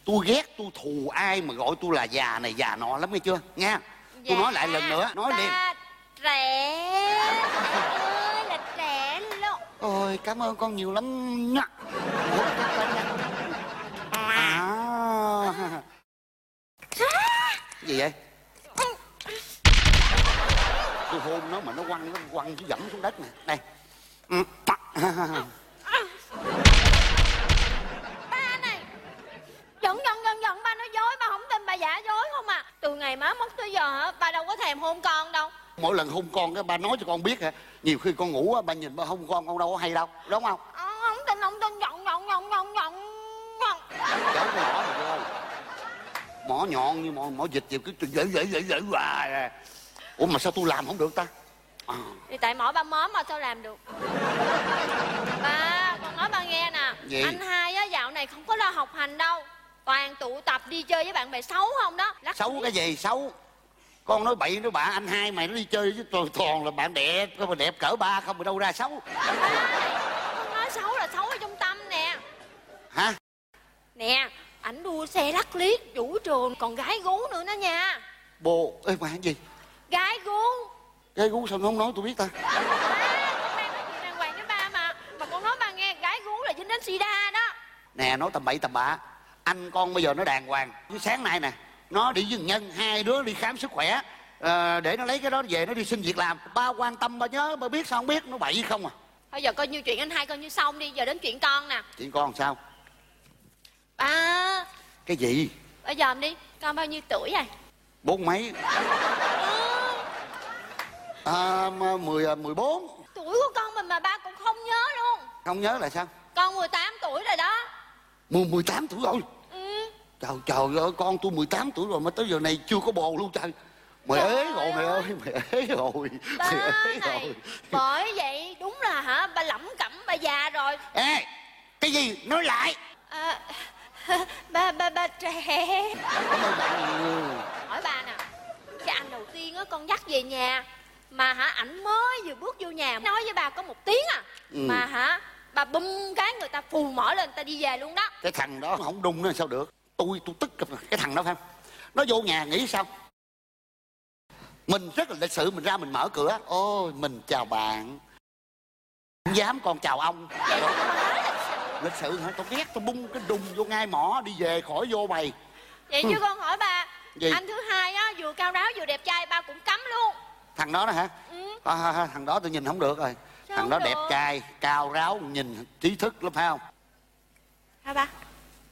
Speaker 8: Tôi ghét tôi thù ai mà gọi tôi là già này già nọ lắm nghe chưa? Nghe tôi
Speaker 9: Dạ,
Speaker 8: nói lại lần nữa nói liền.
Speaker 9: ba trẻ. Ơi là trẻ luôn
Speaker 8: ôi cảm ơn con nhiều lắm nha. À gì vậy? Tôi hôn nó mà nó quăng nó quăng chứ dẫm xuống đất nè. Đây. Ừ.
Speaker 9: Ba này. Giận giận giận giận. Ba nói dối Ba không tin ba giả dối không à. Từ ngày má mất tới giờ hả? Ba đâu có thèm hôn con đâu.
Speaker 8: Mỗi lần hôn con cái ba nói cho con biết hả? Nhiều khi con ngủ á ba nhìn ba hôn con con đâu có hay đâu. Đúng không?
Speaker 9: Ờ, Không tin không tin. Giận giận giận giận giận. Giận
Speaker 8: nhỏ mỏ nhọn như mỏ mỏ vịt vậy cứ dễ dễ dễ dễ hoài à. ủa mà sao tôi làm không được ta? À,
Speaker 9: Thì tại mỏ ba móm mà sao làm được? Ba con nói ba nghe nè.
Speaker 8: Gì?
Speaker 9: Anh hai á dạo này không có lo học hành đâu. Toàn tụ tập đi chơi với bạn bè xấu không đó? Lắc
Speaker 8: xấu cái gì? Xấu. Con nói bậy nói bạ anh hai mày nó đi chơi với toàn, toàn là bạn đẹp mà đẹp cỡ ba không mà đâu ra xấu.
Speaker 9: Con nói xấu là xấu ở trong tâm nè.
Speaker 8: Hả?
Speaker 9: Nè ảnh đua xe lắc liếc vũ trường còn gái gú nữa đó nha.
Speaker 8: Bồ ê mà gì?
Speaker 9: Gái gú.
Speaker 8: Gái gú sao nó không nói tôi biết ta.
Speaker 9: Ba con đang nói chuyện đàng hoàng với ba mà? Mà con nói ba nghe gái gú là dính đến sida đó.
Speaker 8: Nè nói tầm bậy tầm bạ. Anh con bây giờ nó đàng hoàng. Sáng nay nè nó đi với nhân hai đứa đi khám sức khỏe. Ờ, để nó lấy cái đó về nó đi xin việc làm. Ba quan tâm ba nhớ ba biết sao không biết nó bậy không à.
Speaker 9: Thôi giờ coi như chuyện anh hai coi như xong đi giờ đến chuyện con nè.
Speaker 8: Chuyện con sao
Speaker 9: ba.
Speaker 8: Cái gì?
Speaker 9: Bây giờ đi con bao nhiêu tuổi rồi?
Speaker 8: Bốn mấy. À, mà mười à, mười bốn.
Speaker 9: Tuổi của con mình mà ba cũng không nhớ luôn.
Speaker 8: Không nhớ là sao?
Speaker 9: Con 18 tuổi rồi đó.
Speaker 8: Mười mười tám tuổi rồi.
Speaker 9: Ừ.
Speaker 8: trời trời ơi con tôi 18 tuổi rồi mà tới giờ này chưa có bồ luôn trời. Mày ế rồi mày
Speaker 9: ơi.
Speaker 8: ơi mày ế rồi
Speaker 9: ba
Speaker 8: mày ế
Speaker 9: này
Speaker 8: rồi.
Speaker 9: bởi vậy đúng là hả ba lẩm cẩm ba già rồi.
Speaker 8: Ê cái gì? Nói lại.
Speaker 9: À, ba ba ba trẻ
Speaker 8: cảm ơn bạn nhiều
Speaker 9: hỏi ba nè cái anh đầu tiên á con dắt về nhà mà hả ảnh mới vừa bước vô nhà nói với bà có một tiếng à
Speaker 8: Ừ.
Speaker 9: mà hả bà bum cái người ta phù mỏi lên người ta đi về luôn đó.
Speaker 8: Cái thằng đó không đung nó sao được? Tôi tôi tức cực cái thằng đó phải không? Nó vô nhà nghĩ sao? Mình rất là lịch sự mình ra mình mở cửa. Ôi mình chào bạn. Không dám còn chào ông.
Speaker 9: Vậy lịch sự
Speaker 8: hả? Tôi ghét tôi bung cái đùng vô ngay mỏ đi về khỏi vô mày
Speaker 9: vậy chứ con hỏi bà
Speaker 8: Ừ. Gì?
Speaker 9: anh thứ hai á vừa cao ráo vừa đẹp trai ba cũng cấm luôn.
Speaker 8: Thằng đó đó hả?
Speaker 9: Ừ.
Speaker 8: à, à, thằng đó tôi nhìn không được rồi.
Speaker 9: Sao
Speaker 8: thằng đó
Speaker 9: được?
Speaker 8: đẹp trai cao ráo nhìn trí thức lắm phải không?
Speaker 9: Hả ba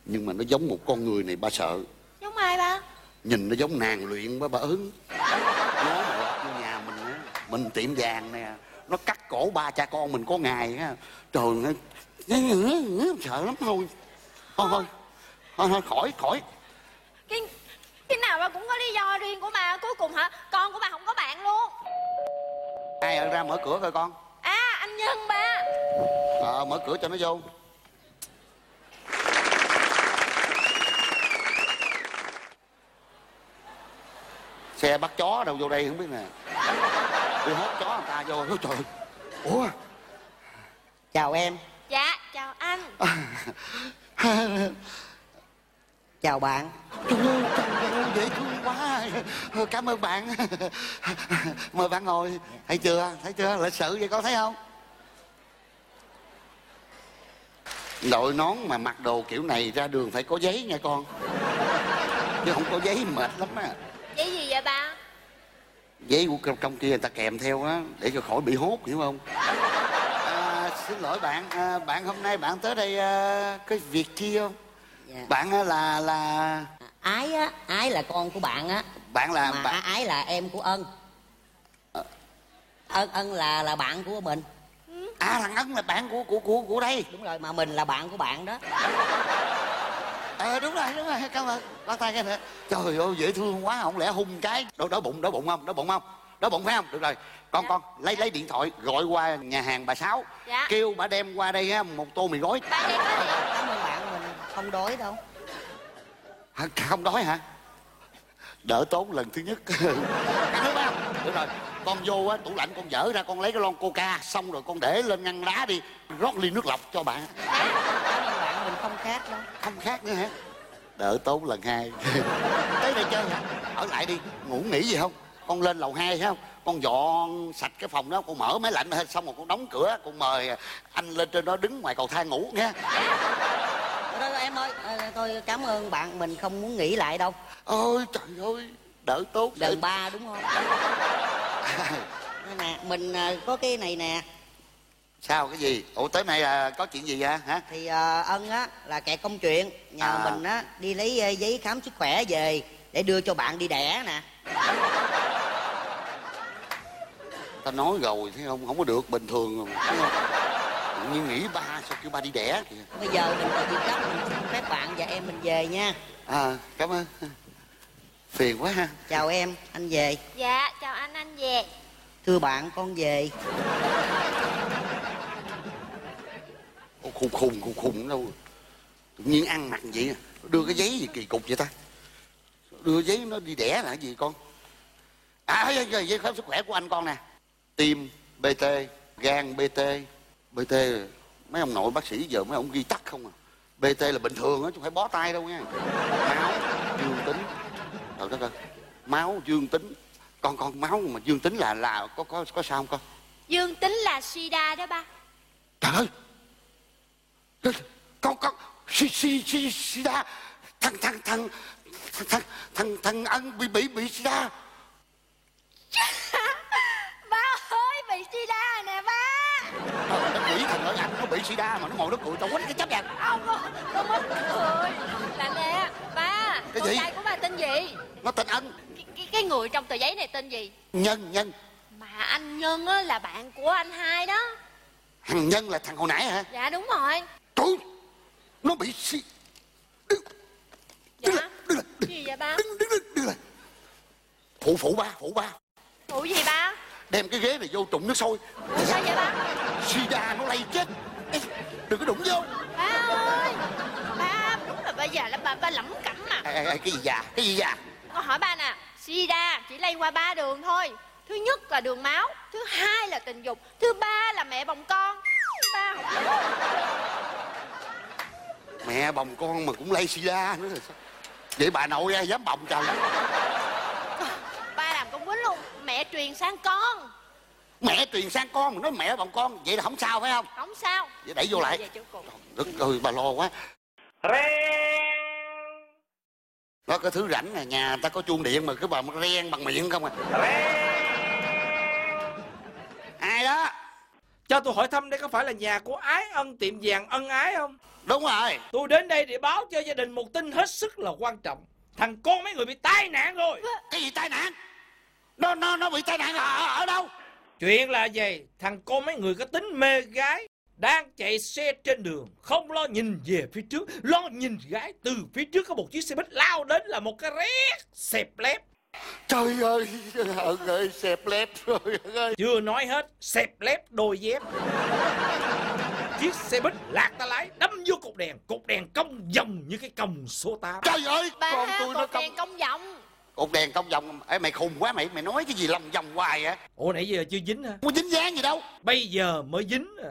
Speaker 8: nhưng mà nó giống một con người này ba sợ.
Speaker 9: Giống ai ba
Speaker 8: nhìn nó giống nàng luyện quá bà ớn. Nó mà nhà mình á mình tiệm vàng nè nó cắt cổ ba cha con mình có ngày á. Trời ơi sợ lắm thôi. Thôi thôi. Thôi, thôi khỏi khỏi.
Speaker 9: Cái cái nào ba cũng có lý do riêng của ba cuối cùng hả? Con của ba không có bạn luôn.
Speaker 8: Ai ở ra mở cửa coi con.
Speaker 9: À anh nhân ba
Speaker 8: ờ mở cửa cho nó vô. Xe bắt chó đâu vô đây không biết nè đi hốt chó người ta vô. Ôi trời ủa?
Speaker 10: Chào em,
Speaker 9: dạ chào anh.
Speaker 10: Chào bạn.
Speaker 8: Trời ơi, trời ơi, dễ thương quá. Cảm ơn bạn. Mời bạn ngồi. Thấy chưa, thấy chưa, lịch sự vậy con thấy không? Đội nón mà mặc đồ kiểu này ra đường phải có giấy nha con. Chứ không có giấy mệt lắm á.
Speaker 9: ba
Speaker 8: Giấy của trong, trong kia người ta kèm theo á Để cho khỏi bị hốt hiểu không? À, Xin lỗi bạn. À, Bạn hôm nay bạn tới đây à, có việc chi không?
Speaker 10: Dạ.
Speaker 8: Bạn á là là
Speaker 10: Ái á, Ái là con của bạn á.
Speaker 8: Bạn là
Speaker 10: Mà
Speaker 8: bạn,
Speaker 10: Ái là em của Ân. Ân Ân là là bạn của mình.
Speaker 8: À thằng Ấn là bạn của của của của đây.
Speaker 10: Đúng rồi, mà mình là bạn của bạn đó
Speaker 8: Ờ đúng rồi đúng rồi. Cảm ơn. Bắt tay cái nữa trời ơi dễ thương quá. Không lẽ hung cái đói đói bụng đói bụng không? Đói bụng không? Đói bụng phải không? Được rồi. Con con lấy lấy điện thoại gọi qua nhà hàng bà sáu.
Speaker 9: Dạ.
Speaker 8: kêu bà đem qua đây á, một tô mì gói.
Speaker 9: Ba gì
Speaker 10: Cảm ơn bạn, mình không đói đâu.
Speaker 8: Hả, không đói hả? Đỡ tốn lần thứ nhất. Ăn nước không được rồi. Con vô á, tủ lạnh con dở ra con lấy cái lon coca xong rồi con để lên ngăn đá đi. Rót ly nước lọc cho bạn
Speaker 10: không khác đâu
Speaker 8: không khác nữa hả? Đỡ tốn lần hai. Tới đây chơi hả? Ở lại đi. Ngủ nghỉ gì không? Con lên lầu hai không? Con dọn sạch cái phòng đó con mở máy lạnh xong rồi con đóng cửa con mời anh lên trên đó đứng ngoài cầu thang ngủ nghe.
Speaker 10: Thôi, em ơi, ờ, tôi cảm ơn bạn, mình không muốn nghỉ lại đâu.
Speaker 8: Ôi trời ơi. Đỡ tốn
Speaker 10: Gần ba đúng không? Nè, mình ờ, có cái này nè
Speaker 8: sao cái gì? Ủa tới nay à, có chuyện gì vậy hả?
Speaker 10: Thì ờ, Ân á, là kẹt công chuyện. Nhờ
Speaker 8: À.
Speaker 10: mình á, đi lấy ờ, giấy khám sức khỏe về Để đưa cho bạn đi đẻ nè.
Speaker 8: Ta nói rồi thấy không? Không có được bình thường rồi thấy không? Tự nhiên nghĩ ba sao kêu ba đi đẻ kìa?
Speaker 10: Bây giờ mình có việc gấp, mình xin phép bạn và em mình về nha.
Speaker 8: À cảm ơn. Phiền quá ha.
Speaker 10: Chào em, anh về.
Speaker 9: Dạ chào anh anh về.
Speaker 10: Thưa bạn, con về
Speaker 8: Ô, khùng khùng khùng khùng đâu. Tự nhiên ăn mặc vậy à. đưa cái giấy gì kỳ cục vậy ta? Đưa giấy nó đi đẻ là gì con? À giấy, khám sức khỏe của anh con nè. Tim bt gan bt bt mấy ông nội bác sĩ giờ mấy ông ghi tắt không à? Bt là bình thường á chứ không phải bó tay đâu nha. Máu dương tính. Trời đất ơi máu dương tính. Con con máu mà dương tính là là có có có sao không con?
Speaker 9: Dương tính là sida đó ba.
Speaker 8: Trời ơi Con con si si si sida thằng thằng thằng thằng thằng thằng ân bị bị bị sida
Speaker 9: Ba ơi bị sida nè ba.
Speaker 8: Nó nghĩ thằng ở anh nó bị sida mà nó ngồi nó cười tao quýnh cái chấp nhận
Speaker 9: Không có Con mất cười. Là nè ba
Speaker 8: Cái gì?
Speaker 9: trai của ba tên gì?
Speaker 8: Nó tên
Speaker 9: cái, cái, cái người trong tờ giấy này tên gì?
Speaker 8: Nhân nhân.
Speaker 9: Mà anh Nhân á là bạn của anh hai đó.
Speaker 8: Thằng nhân là thằng hồi nãy hả?
Speaker 9: Dạ đúng rồi
Speaker 8: trời nó bị si
Speaker 9: Dạ. Gì vậy ba?
Speaker 8: Đứng đứng đứng đứng lại. Phụ phụ ba phụ ba.
Speaker 9: Phụ gì ba?
Speaker 8: Đem cái ghế này vô trụng nước sôi.
Speaker 9: Sao vậy ba?
Speaker 8: Sida nó lây chết. Ê, đừng có đụng vô.
Speaker 9: Ba ơi. Ba đúng là bây giờ là ba ba lẩm cẩm mà.
Speaker 8: Ê, ê, ê, cái gì già cái gì già
Speaker 9: Con hỏi ba nè. Sida chỉ lây qua ba đường thôi. Thứ nhất là đường máu Thứ hai là tình dục Thứ ba là mẹ bồng con Ba
Speaker 8: mẹ bồng con mà cũng lây sida nữa là sao? Vậy bà nội ai dám bồng trời?
Speaker 9: Ba làm con quýnh luôn. Mẹ truyền sang con.
Speaker 8: Mẹ truyền sang con mà nói mẹ bồng con. Vậy là không sao phải không?
Speaker 9: Không sao.
Speaker 8: Vậy đẩy vô lại.
Speaker 9: Cùng
Speaker 8: đất ơi bà lo quá. Nó cái thứ rảnh nè nhà ta có chuông điện mà cứ bà ren bằng miệng không à
Speaker 5: Cho tôi hỏi thăm đây có phải là nhà của Ái Ân tiệm vàng ân ái không?
Speaker 8: đúng rồi
Speaker 5: Tôi đến đây để báo cho gia đình một tin hết sức là quan trọng. Thằng con mấy người bị tai nạn rồi.
Speaker 8: cái gì tai nạn nó nó nó bị tai nạn ở, ở đâu
Speaker 5: Chuyện là vậy, thằng con mấy người có tính mê gái đang chạy xe trên đường không lo nhìn về phía trước lo nhìn gái từ phía trước có một chiếc xe buýt lao đến là một cái rét xẹp lép
Speaker 8: trời ơi ơi ơi xẹp lép rồi ơi.
Speaker 5: Chưa nói hết xẹp lép đôi dép. Chiếc xe buýt lạc ta lái đâm vô cột đèn. Cột đèn cong vòng như cái còng số 8
Speaker 8: trời ơi
Speaker 9: Ba
Speaker 8: con tôi nó
Speaker 9: cột
Speaker 8: công
Speaker 9: đèn công vọng
Speaker 8: cột đèn công vòng Ê, mày khùng quá mày mày nói cái gì lòng vòng hoài à
Speaker 5: ủa nãy giờ chưa dính hả?
Speaker 8: Có dính dáng gì đâu.
Speaker 5: Bây giờ mới dính à.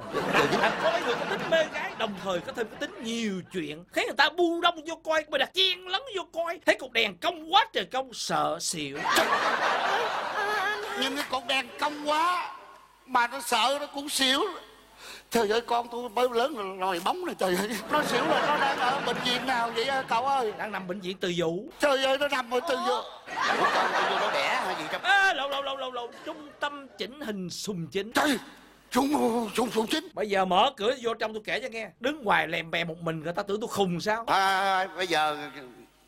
Speaker 5: Có mấy người có tính mê gái đồng thời có thêm cái tính nhiều chuyện. Khiến người ta bu đông vô coi mà đặt chen lấn vô coi. Thấy cột đèn cong quá trời cong sợ xỉu.
Speaker 8: Nhưng cái cột đèn cong quá mà nó sợ nó cũng xỉu trời ơi con tôi mới lớn rồi nồi bóng này trời ơi. Nó xỉu là nó đang ở bệnh viện nào vậy cậu ơi?
Speaker 5: Đang nằm bệnh viện từ vũ
Speaker 8: trời ơi nó nằm ở từ vô Ủa, con tôi vô nó đẻ hả gì trong
Speaker 5: à, lộn lộn lộn lộn lộn trung tâm chỉnh hình sùng chính.
Speaker 8: Trời sung sung sung chính.
Speaker 5: Bây giờ mở cửa vô trong tôi kể cho nghe. Đứng ngoài lèm bè một mình người ta tưởng tôi khùng sao?
Speaker 8: À, bây giờ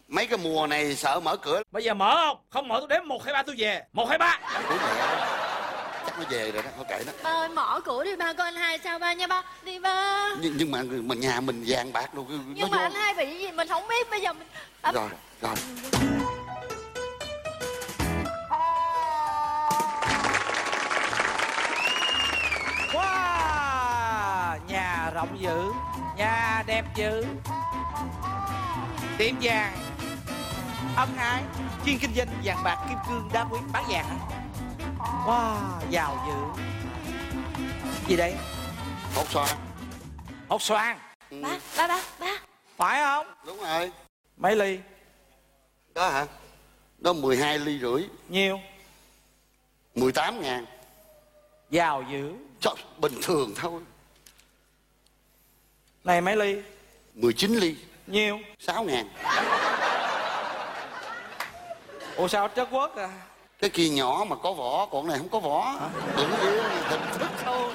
Speaker 8: mấy cái mùa này sợ mở cửa.
Speaker 5: Bây giờ mở không? Không mở tôi đếm một hai ba tôi về. Một hai ba
Speaker 8: Đứa mẹ đó. chắc nó về rồi đó thôi kệ nó
Speaker 9: Ba ơi mở cửa đi ba coi anh hai sao ba nha ba. Đi ba.
Speaker 8: Nhưng, nhưng mà mà nhà mình vàng bạc nó
Speaker 9: Nhưng mà
Speaker 8: vô.
Speaker 9: anh hai bị gì mình không biết Bây giờ mình à,
Speaker 8: rồi rồi.
Speaker 5: Wow, nhà rộng dữ, nhà đẹp dữ. Tiệm vàng ân ái, chuyên kinh doanh vàng bạc kim cương đá quý bán vàng hả? Wow, giàu dữ. Gì đây?
Speaker 8: hột xoàn
Speaker 5: Hột xoàn,
Speaker 9: Ba ba ba ba
Speaker 5: phải không?
Speaker 8: đúng rồi
Speaker 5: Mấy ly?
Speaker 8: đó hả đó 12 ly rưỡi
Speaker 5: Nhiều.
Speaker 8: 18 ngàn
Speaker 5: Giàu dữ.
Speaker 8: Trời, bình thường thôi
Speaker 5: Này mấy ly?
Speaker 8: 19 ly
Speaker 5: Nhiều.
Speaker 8: 6 ngàn
Speaker 5: Ủa sao trớt quất à?
Speaker 8: Cái kia nhỏ mà có vỏ còn này không có vỏ. Đừng dưới hình thức thôi.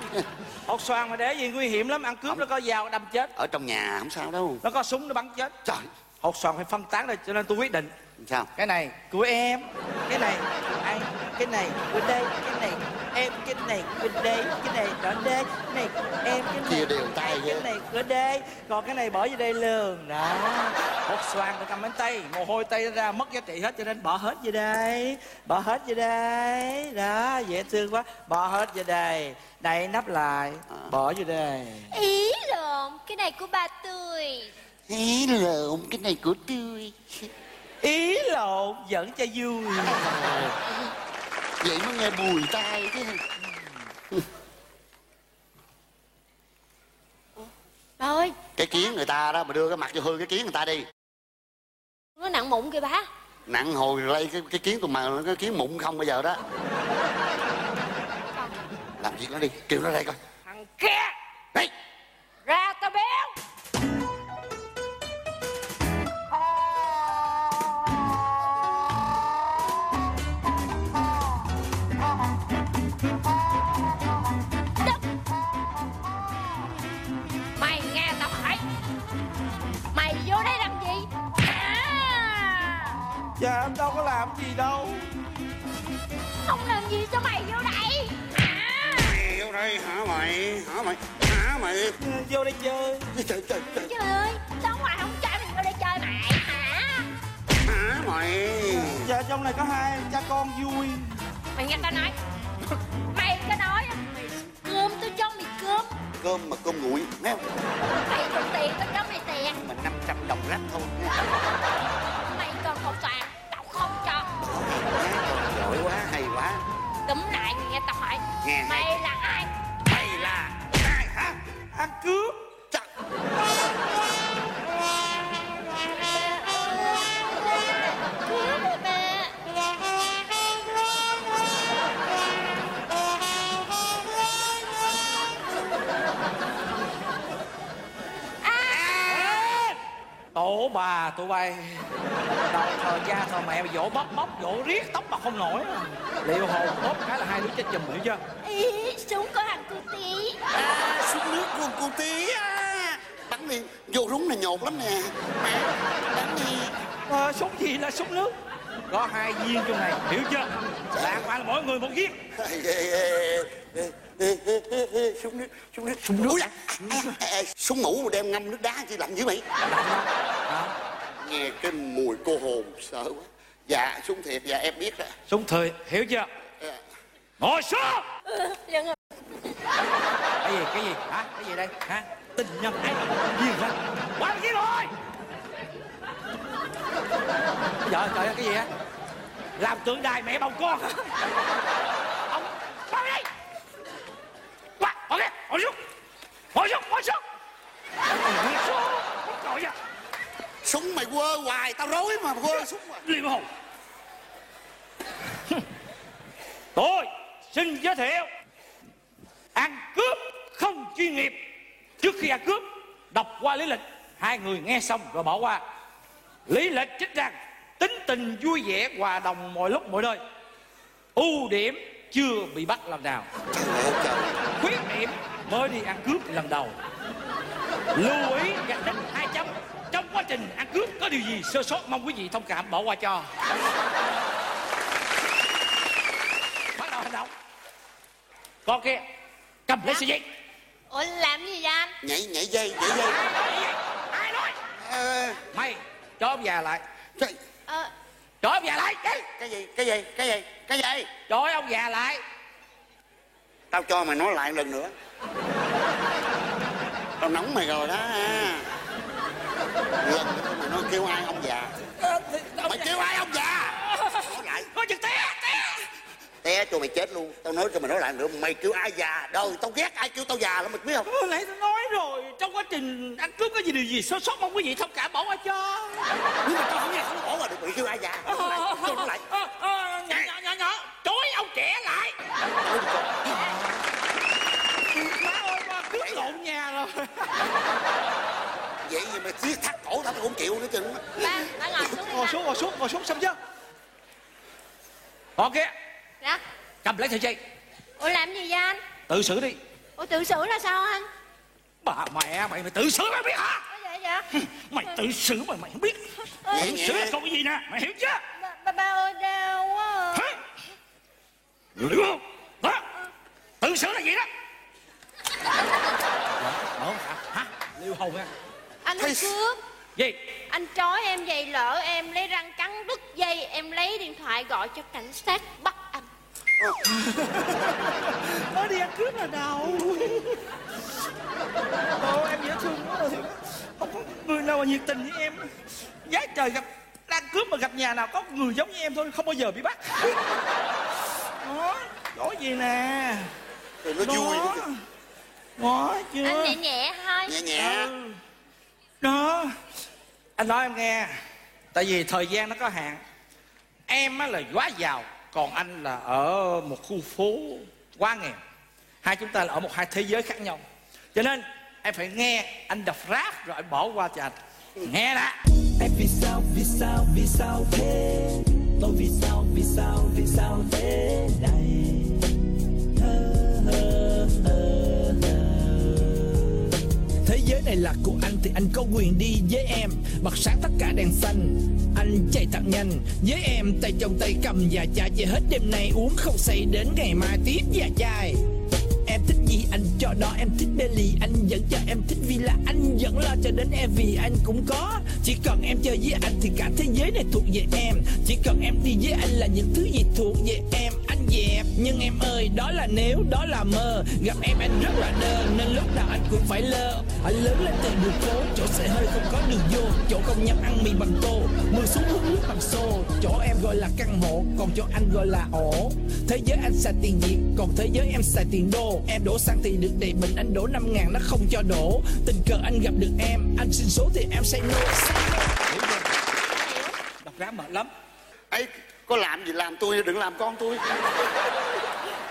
Speaker 5: Hột xoàn mà để gì nguy hiểm lắm, ăn cướp nó có dao đâm chết.
Speaker 8: ở trong nhà không sao đâu.
Speaker 5: Nó có súng nó bắn chết.
Speaker 8: trời.
Speaker 5: Hột xoàn phải phân tán rồi cho nên tôi quyết định.
Speaker 8: Sao?
Speaker 5: Cái này của em cái này của anh cái này của đây cái này em cái này của đây cái này đó đây cái này em cái này
Speaker 8: Chia đều tay
Speaker 5: cái này của đây còn cái này bỏ vô đây luôn đó. Hột xoàn nó cầm bánh tay. Mồ hôi tay ra mất giá trị hết cho nên bỏ hết vô đây. Bỏ hết vô đây. Đó dễ thương quá. Bỏ hết vô đây. Đậy nắp lại. Bỏ vô đây.
Speaker 9: Ý lộn Cái này của ba tươi.
Speaker 8: Hí lộn cái này của tươi.
Speaker 5: Ý lộn dẫn cho vui
Speaker 8: vậy mới nghe bùi tai chứ.
Speaker 9: Ơi.
Speaker 8: Cái kiến người ta đó mà đưa cái mặt cho hư cái kiến người ta đi.
Speaker 9: Nó nặng mụn kìa ba.
Speaker 8: Nặng hồi lây cái cái kiến tụi mày cái kiến mụn không bây giờ đó. Làm việc nó đi kêu nó đây coi.
Speaker 5: Thằng kia.
Speaker 8: Đây
Speaker 5: ra tao béo dạ em đâu có làm gì đâu.
Speaker 9: Không làm gì cho mày vô đây. À,
Speaker 8: mày vô đây hả mày? Hả mày? Hả mày?
Speaker 5: Vô đây chơi.
Speaker 8: Trời trời trời.
Speaker 9: Trời ơi Sao ngoài không cho mình vô đây chơi mày hả?
Speaker 8: Hả mày?
Speaker 5: Dạ trong này có hai cha con vui.
Speaker 9: Mày nghe tao nói. Mày có nói. Á, mày cơm tao cho mày cơm.
Speaker 8: Cơm mà cơm nguội nghe không
Speaker 9: Mày tiền tao cho mày tiền.
Speaker 8: Mà 500 đồng lắm thôi
Speaker 9: Nghe. Mày là ai?
Speaker 8: Mày là ai hả?
Speaker 5: Ăn cướp.
Speaker 9: Mẹ
Speaker 5: tổ bà tụi bay. Đầu thời cha thời mẹ mà dỗ bóp bóp dỗ riết tóc mà không nổi. Liệu hồn bóp cái là hai đứa chết chùm hiểu chưa?
Speaker 9: Ý, súng có hàng cư tí.
Speaker 8: À, xuống nước luôn cô tí à. bắn đi vô rúng này nhột lắm nè. Mẹ bắn đi.
Speaker 5: Ờ, súng gì là súng nước? Có hai viên trong này hiểu chưa? Đàng hoàng là mỗi người một viên.
Speaker 8: Súng nước súng nước. Súng nước súng mũ mà đem ngâm nước đá chứ làm gì mày? Nghe cái mùi cô hồn sợ quá dạ súng thiệt. Dạ em biết đó
Speaker 5: súng thời hiểu chưa? Ngồi xuống!
Speaker 9: Dân ơi
Speaker 5: cái gì cái gì? Hả? Cái gì đây? Hả? Tình nhân ái gì hả qua kia rồi! Trời trời ơi, cái gì á làm tượng đài mẹ bồng con ông qua đây qua ngồi đây ngồi xuống! Ngồi xuống ngồi xuống! Ngồi xuống! Ngồi ra
Speaker 8: súng mày quơ hoài, tao rối mà quơ súng hoài.
Speaker 5: Liên hồn tôi xin giới thiệu ăn cướp không chuyên nghiệp. Trước khi ăn cướp đọc qua lý lịch, hai người nghe xong rồi bỏ qua. Lý lịch trích rằng tính tình vui vẻ hòa đồng mọi lúc mọi nơi. Ưu điểm chưa bị bắt lần nào. Khuyết điểm mới đi ăn cướp lần đầu. Lưu ý gạch đích hai chấm trình ăn cướp có điều gì sơ sót mong quý vị thông cảm bỏ qua cho. Bắt đầu hành động. Con kia cầm lấy sợi dây.
Speaker 9: Ủa làm gì vậy anh?
Speaker 8: Nhảy nhảy dây nhảy dây.
Speaker 5: Ai nói?
Speaker 8: Ờ,
Speaker 5: mày cho ông già lại.
Speaker 8: Trời,
Speaker 9: Ờ.
Speaker 5: Cho ông già lại. Ê,
Speaker 8: cái gì cái gì cái gì cái gì?
Speaker 5: Cho ông già lại.
Speaker 8: Tao cho mày nói lại lần nữa. Tao nóng mày rồi đó. ha. Lần mày nói kêu ai ông già? Mày kêu ai ông già? Nói lại.
Speaker 5: Có chừng té té.
Speaker 8: Té cho mày chết luôn. Tao nói cho mày nói lại nữa mày kêu ai già? Đời tao ghét ai kêu tao già lắm mày biết không?
Speaker 5: Hồi nãy tôi nói rồi. Trong quá trình ăn cướp có gì điều gì sơ sót mong quý vị thông cảm bỏ qua cho.
Speaker 8: Nhưng mà tao không nghe không bỏ mà được mày kêu ai già? Nói lại cho nó lại.
Speaker 5: Ờ, ờ, nhỏ nhỏ nhỏ nhỏ. Chối ông trẻ lại. Má ơi ba cướp lộn nhà rồi
Speaker 8: vậy gì mà giết thắt cổ tao không chịu nữa chừng.
Speaker 9: Ba, ba ngồi xuống đi
Speaker 5: ngồi xuống ngồi xuống ngồi xuống xong chưa con kia
Speaker 9: Dạ.
Speaker 5: Cầm lấy sợi dây.
Speaker 9: Ủa làm gì vậy anh?
Speaker 5: Tự xử đi.
Speaker 9: Ủa tự xử là sao anh?
Speaker 5: Bà mẹ mày mày tự xử mày biết hả?
Speaker 9: Vậy vậy?
Speaker 5: Mày tự xử mà mày không biết. Tự xử là cái gì nè mày hiểu chưa?
Speaker 9: Ba, ba, ba ơi đau quá. À.
Speaker 5: hiểu không? Đó tự xử là gì đó? Mở hả? Hả? Liêu hồn nha
Speaker 9: Anh cướp
Speaker 5: gì
Speaker 9: Anh trói em vậy lỡ em lấy răng cắn đứt dây Em lấy điện thoại gọi cho cảnh sát bắt anh.
Speaker 5: Mới đi ăn cướp là đâu Ồ em dễ thương quá rồi. Không có người nào mà nhiệt tình như em. Giá trời gặp đang cướp mà gặp nhà nào có người giống như em thôi Không bao giờ bị bắt. Đó Đó gì nè.
Speaker 8: Rồi nó vui
Speaker 5: Đó.
Speaker 8: kìa.
Speaker 5: Đó chưa?
Speaker 9: Anh nhẹ nhẹ thôi
Speaker 8: nhẹ nhẹ.
Speaker 5: Ừ. Đó. Anh nói em nghe Tại vì thời gian nó có hạn. Em á là quá giàu còn anh là ở một khu phố quá nghèo. Hai chúng ta là ở một hai thế giới khác nhau. Cho nên em phải nghe anh đọc rap rồi anh bỏ qua cho anh. Nghe đã.
Speaker 2: Em vì sao, vì sao, vì sao thế? Tôi vì sao, vì sao, vì sao thế này? Giới này là của anh thì anh có quyền đi với em. Bật sáng tất cả đèn xanh, Anh chạy thật nhanh. Với em, tay trong tay cầm và chai Về hết đêm nay. Uống không say đến ngày mai tiếp và chai. Em thích gì anh cho đó, em thích Bentley Anh vẫn cho em thích villa, anh vẫn lo cho đến em Vì anh cũng có. Chỉ cần em chơi với anh thì cả thế giới này thuộc về em. Chỉ cần em đi với anh là những thứ gì thuộc về em dẹp. Nhưng em ơi đó là nếu đó là mơ. Gặp em anh rất là đơ nên lúc nào anh cũng phải lơ. Anh lớn lên từ đường phố chỗ xe hơi không có đường vô. Chỗ công nhân ăn mì bằng tô Mưa xuống hút nước bằng xô. Chỗ em gọi là căn hộ còn chỗ anh gọi là ổ. Thế giới anh xài tiền Việt còn thế giới em xài tiền đô. Em đổ xăng thì được đầy bình anh đổ 5 ngàn nó không cho đổ. Tình cờ anh gặp được em Anh xin số thì em say no say no.
Speaker 5: đọc rap mệt lắm.
Speaker 8: Ấy có làm gì làm tôi đừng làm con tôi.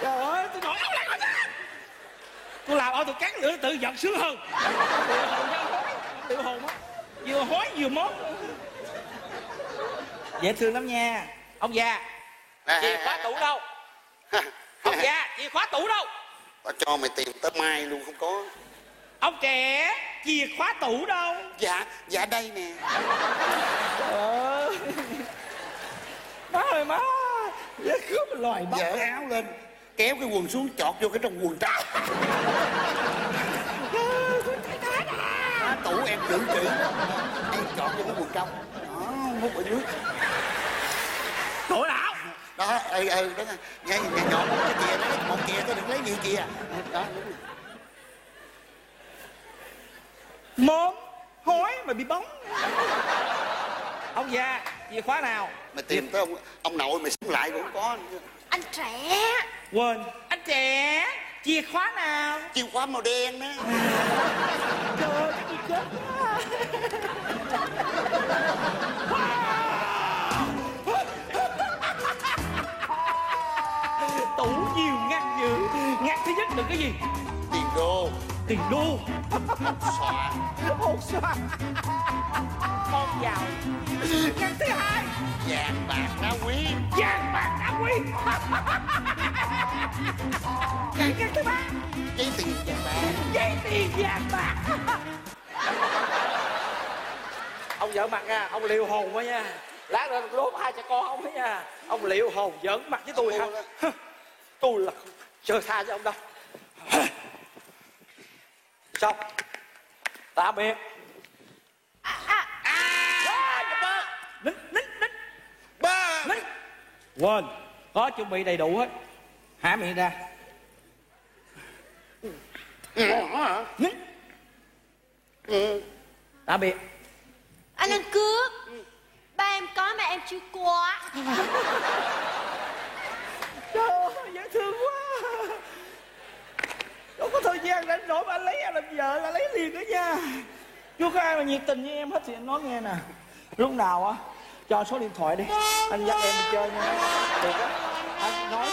Speaker 5: Trời ơi tôi nói ông lại ra tôi làm ở tôi cắn lửa tự giận sướng hơn. Tiểu hồn á. Vừa hói vừa mót dễ thương lắm nha. Ông già. Chìa khóa tủ đâu? ông già chìa khóa tủ đâu?
Speaker 8: Tao cho mày tiền tới mai luôn không có.
Speaker 5: Ông trẻ chìa khóa tủ đâu?
Speaker 8: Dạ dạ đây nè.
Speaker 5: Ờ. má ơi má dễ cướp loài bắt
Speaker 8: dở áo lên. Kéo cái quần xuống chọt vô cái trong quần trong Má tủ em giữ kỹ em chọt vô cái quần trong đó hút ở dưới.
Speaker 5: Tội lão.
Speaker 8: Đó ừ ừ đó nghe nghe nhọn một cái chìa đó. Một chìa tôi đừng lấy nhiều chìa. Đó đúng rồi.
Speaker 5: mồm mà bị bóng. Ông già chìa khóa nào
Speaker 8: mày tìm tới ông ông nội mày sống lại cũng có.
Speaker 9: Anh trẻ.
Speaker 5: Quên. Anh trẻ. Chìa khóa nào?
Speaker 8: Chìa khóa màu đen đó.
Speaker 5: Trời ơi cái gì chết quá. Tủ nhiều ngăn dữ. Ngăn thứ nhất là cái gì?
Speaker 8: Tiền đô
Speaker 5: tiền đô.
Speaker 8: Xòa
Speaker 5: hột xoàn con giàu. Ngăn thứ hai.
Speaker 8: Vàng bạc đá quý.
Speaker 5: Vàng bạc đá quý. Ngăn ngăn thứ ba.
Speaker 8: Giấy tiền vàng bạc.
Speaker 5: Giấy tiền vàng bạc. Ông vợ mặt nha ông liều hồn quá nha. Lát nữa đốt hai cha con ông ấy nha. Ông liệu hồn giỡn mặt với tôi hả? tôi là không chơi tha cho ông đâu xong. Tạm biệt
Speaker 9: à, à,
Speaker 5: nín nín nín
Speaker 8: ba.
Speaker 5: Nín quên. Có chuẩn bị đầy đủ hết. Há miệng ra. Nín tạm biệt
Speaker 9: Anh ăn cướp Ba em có mà em chưa có
Speaker 5: Trời ơi, dễ thương quá Đâu có thời gian rảnh rỗi mà anh lấy em làm vợ là lấy liền đó nha. Chưa có ai mà nhiệt tình như em hết thì anh nói nghe nè. Lúc nào á cho số điện thoại đi. Anh dắt em đi chơi nha. Được á. Anh nói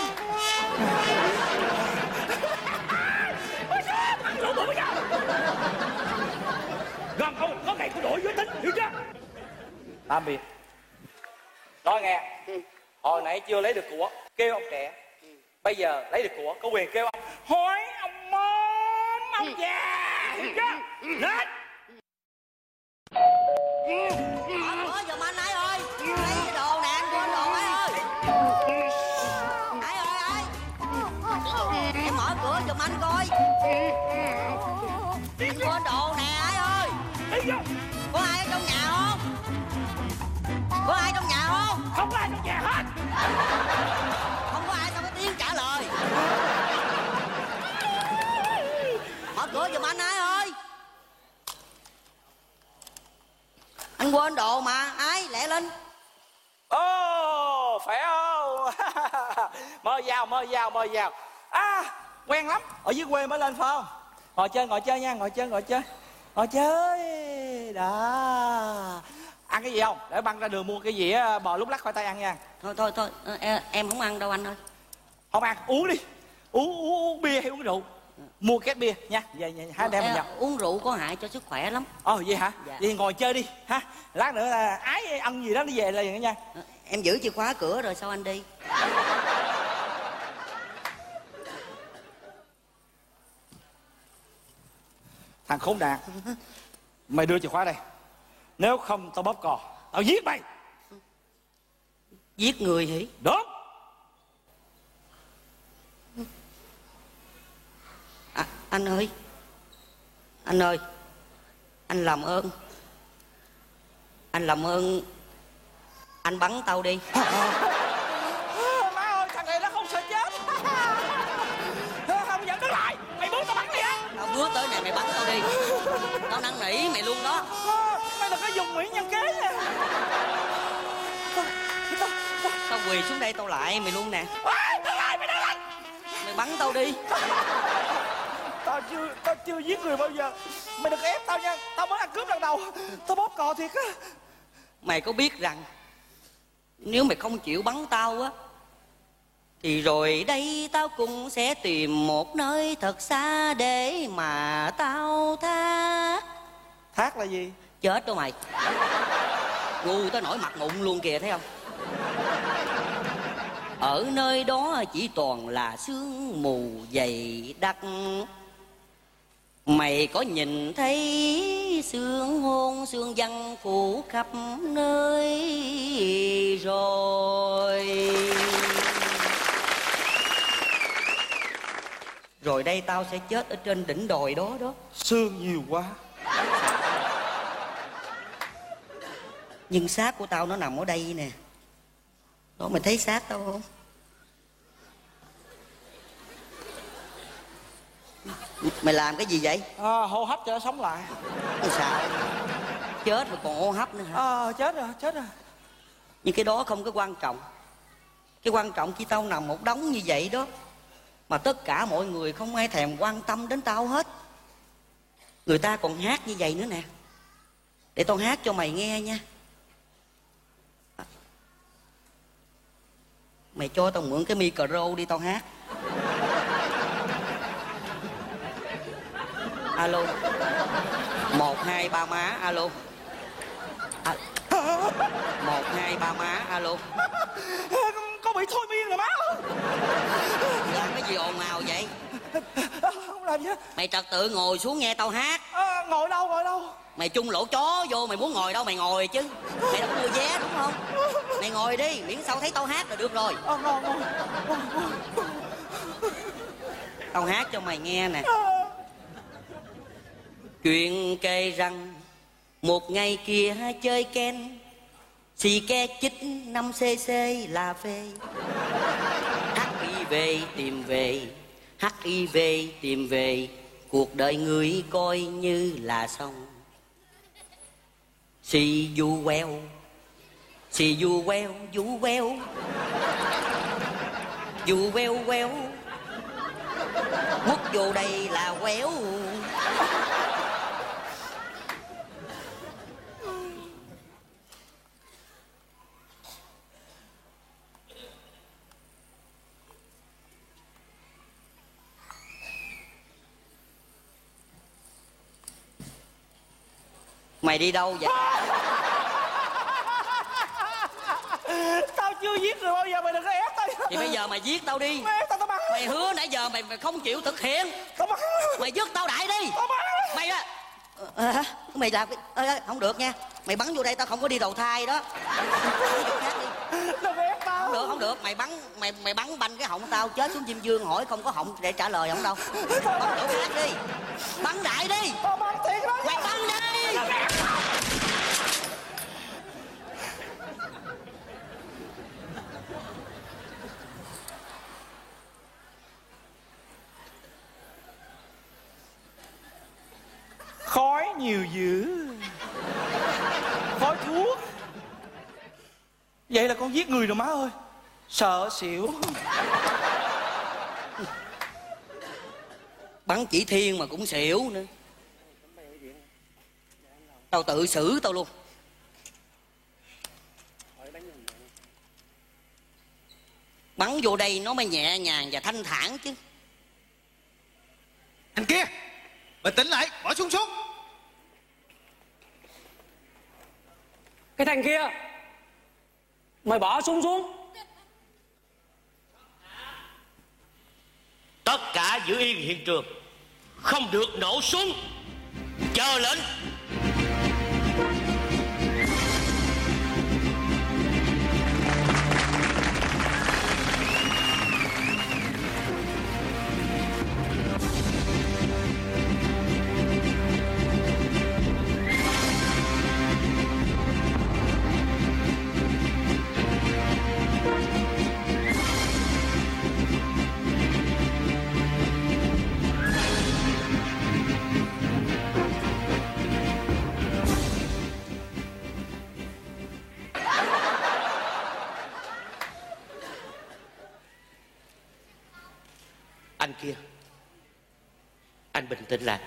Speaker 5: Gần không? Có ngày tôi đổi giới tính hiểu chưa? Tạm biệt. Nói nghe. Hồi nãy chưa lấy được của Kêu ông trẻ. Bây giờ lấy được của Có quyền kêu ông. Hỏi ông móm Ông già. Hiểu chưa Lên
Speaker 10: Mở giùm anh ấy ơi. Lấy cái đồ nè anh quên đồ ấy ơi. Ấy ơi ấy Em mở cửa giùm anh coi Anh quên đồ mà Ai? Lẹ lên.
Speaker 5: Ồ Khỏe không? Mời vào mời vào mời vào. À quen lắm. Ở dưới quê mới lên phải không? Ngồi chơi ngồi chơi nha Ngồi chơi ngồi chơi. Ngồi chơi. Đó. Ăn cái gì không? Để băng ra đường mua cái gì á bò lúc lắc khoai tây ăn nha.
Speaker 10: Thôi thôi thôi. Ờ, em- em không ăn đâu anh ơi.
Speaker 5: Không ăn uống đi. Uống uống, uống bia hay uống rượu mua két bia nha. Về về hai anh em mình nhậu
Speaker 10: uống rượu có hại cho sức khỏe lắm.
Speaker 5: Ồ vậy hả?
Speaker 10: Dạ.
Speaker 5: vậy ngồi chơi đi ha. Lát nữa là ái ăn gì đó đi về là vậy nha.
Speaker 10: Ờ, em giữ chìa khóa cửa rồi sao anh đi?
Speaker 5: Thằng khốn nạn. Mày đưa chìa khóa đây. Nếu không tao bóp cò. Tao giết mày.
Speaker 10: Giết người hỉ
Speaker 5: đúng
Speaker 10: à, anh ơi. Anh ơi. Anh làm ơn. Anh làm ơn. Anh bắn tao đi.
Speaker 5: Má ơi thằng này nó không sợ chết. Không dẫn nó lại. Mày bước tao bắn đi á.
Speaker 10: Tao bước tới này mày bắn tao đi. Tao năn nỉ mày luôn đó.
Speaker 5: Mày đừng có dùng mỹ nhân kế nha.
Speaker 10: Tao quỳ xuống đây tao lại mày luôn nè.
Speaker 5: Mày
Speaker 10: bắn tao đi
Speaker 5: chưa tao chưa giết người bao giờ. Mày đừng ép tao nha tao mới ăn cướp lần đầu. Tao bóp cò thiệt á.
Speaker 10: Mày có biết rằng nếu mày không chịu bắn tao á thì rồi đây tao cũng sẽ tìm một nơi thật xa để mà tao tha.
Speaker 5: Thác là gì?
Speaker 10: Chết đó mày. Ngu tới nổi mặt mụn luôn kìa thấy không? Ở nơi đó chỉ toàn là sương mù dày đặc mày có nhìn thấy sương hôn sương văn phủ khắp nơi rồi? Rồi đây tao sẽ chết ở trên đỉnh đồi đó đó.
Speaker 5: Sương nhiều quá.
Speaker 10: Nhưng xác của tao nó nằm ở đây nè. Đó mày thấy xác tao không mày làm cái gì vậy?
Speaker 5: À, hô hấp cho nó sống lại.
Speaker 10: Mày sao chết mà còn hô hấp nữa hả?
Speaker 5: À, chết rồi chết rồi.
Speaker 10: Nhưng cái đó không có quan trọng. Cái quan trọng khi tao nằm một đống như vậy đó. Mà tất cả mọi người không ai thèm quan tâm đến tao hết. Người ta còn hát như vậy nữa nè. Để tao hát cho mày nghe nha. Mày cho tao mượn cái micro đi tao hát alo. Một hai ba má alo. À, một hai ba má alo.
Speaker 5: Có bị thôi miên rồi má
Speaker 10: làm cái gì ồn ào vậy?
Speaker 5: Không làm gì hết.
Speaker 10: Mày trật tự ngồi xuống nghe tao hát.
Speaker 5: À, ngồi đâu ngồi đâu?
Speaker 10: Mày chung lỗ chó vô mày muốn ngồi đâu mày ngồi chứ. Mày đâu có mua vé đúng không? Mày ngồi đi miễn sao thấy tao hát là được rồi.
Speaker 5: À, ngồi ngồi
Speaker 10: tao hát cho mày nghe nè chuyện kể rằng, một ngày kia chơi ken, xì ke chích 5 cc là phê. Hiv tìm về hiv tìm về, cuộc đời người coi như là xong. Si du queo si du queo du queo. Du queo queo Quất vô đây là quéo Mày đi đâu vậy?
Speaker 5: tao chưa giết người bao giờ mày đừng có ép tao
Speaker 10: Thì bây giờ mày giết tao đi.
Speaker 5: Mày ép tao tao bắn
Speaker 10: Mày hứa nãy giờ mày, mày không chịu thực hiện.
Speaker 5: Tao bắn
Speaker 10: Mày dứt tao đại đi.
Speaker 5: Tao bắn
Speaker 10: Mày á. Hả? Mày làm cái ê, Không được nha. Mày bắn vô đây tao không có đi đầu thai đó.
Speaker 5: Đừng ép
Speaker 10: được không được. Mày bắn mày mày bắn banh cái họng tao Chết xuống chim dương hỏi không có họng để trả lời không đâu. Bắn chỗ khác đi. Bắn đại đi.
Speaker 5: Đó.
Speaker 10: Mày bắn đi.
Speaker 5: Khói nhiều dữ. Khói thuốc vậy là con giết người rồi má ơi. Sợ xỉu.
Speaker 10: Bắn chỉ thiên mà cũng xỉu nữa. Tao tự xử tao luôn. Bắn vô đây nó mới nhẹ nhàng và thanh thản chứ.
Speaker 1: Anh kia bình tĩnh lại bỏ xuống xuống
Speaker 5: cái thằng kia mày bỏ súng xuống.
Speaker 11: Tất cả giữ yên hiện trường. Không được nổ súng. Chờ lệnh. Tĩnh lại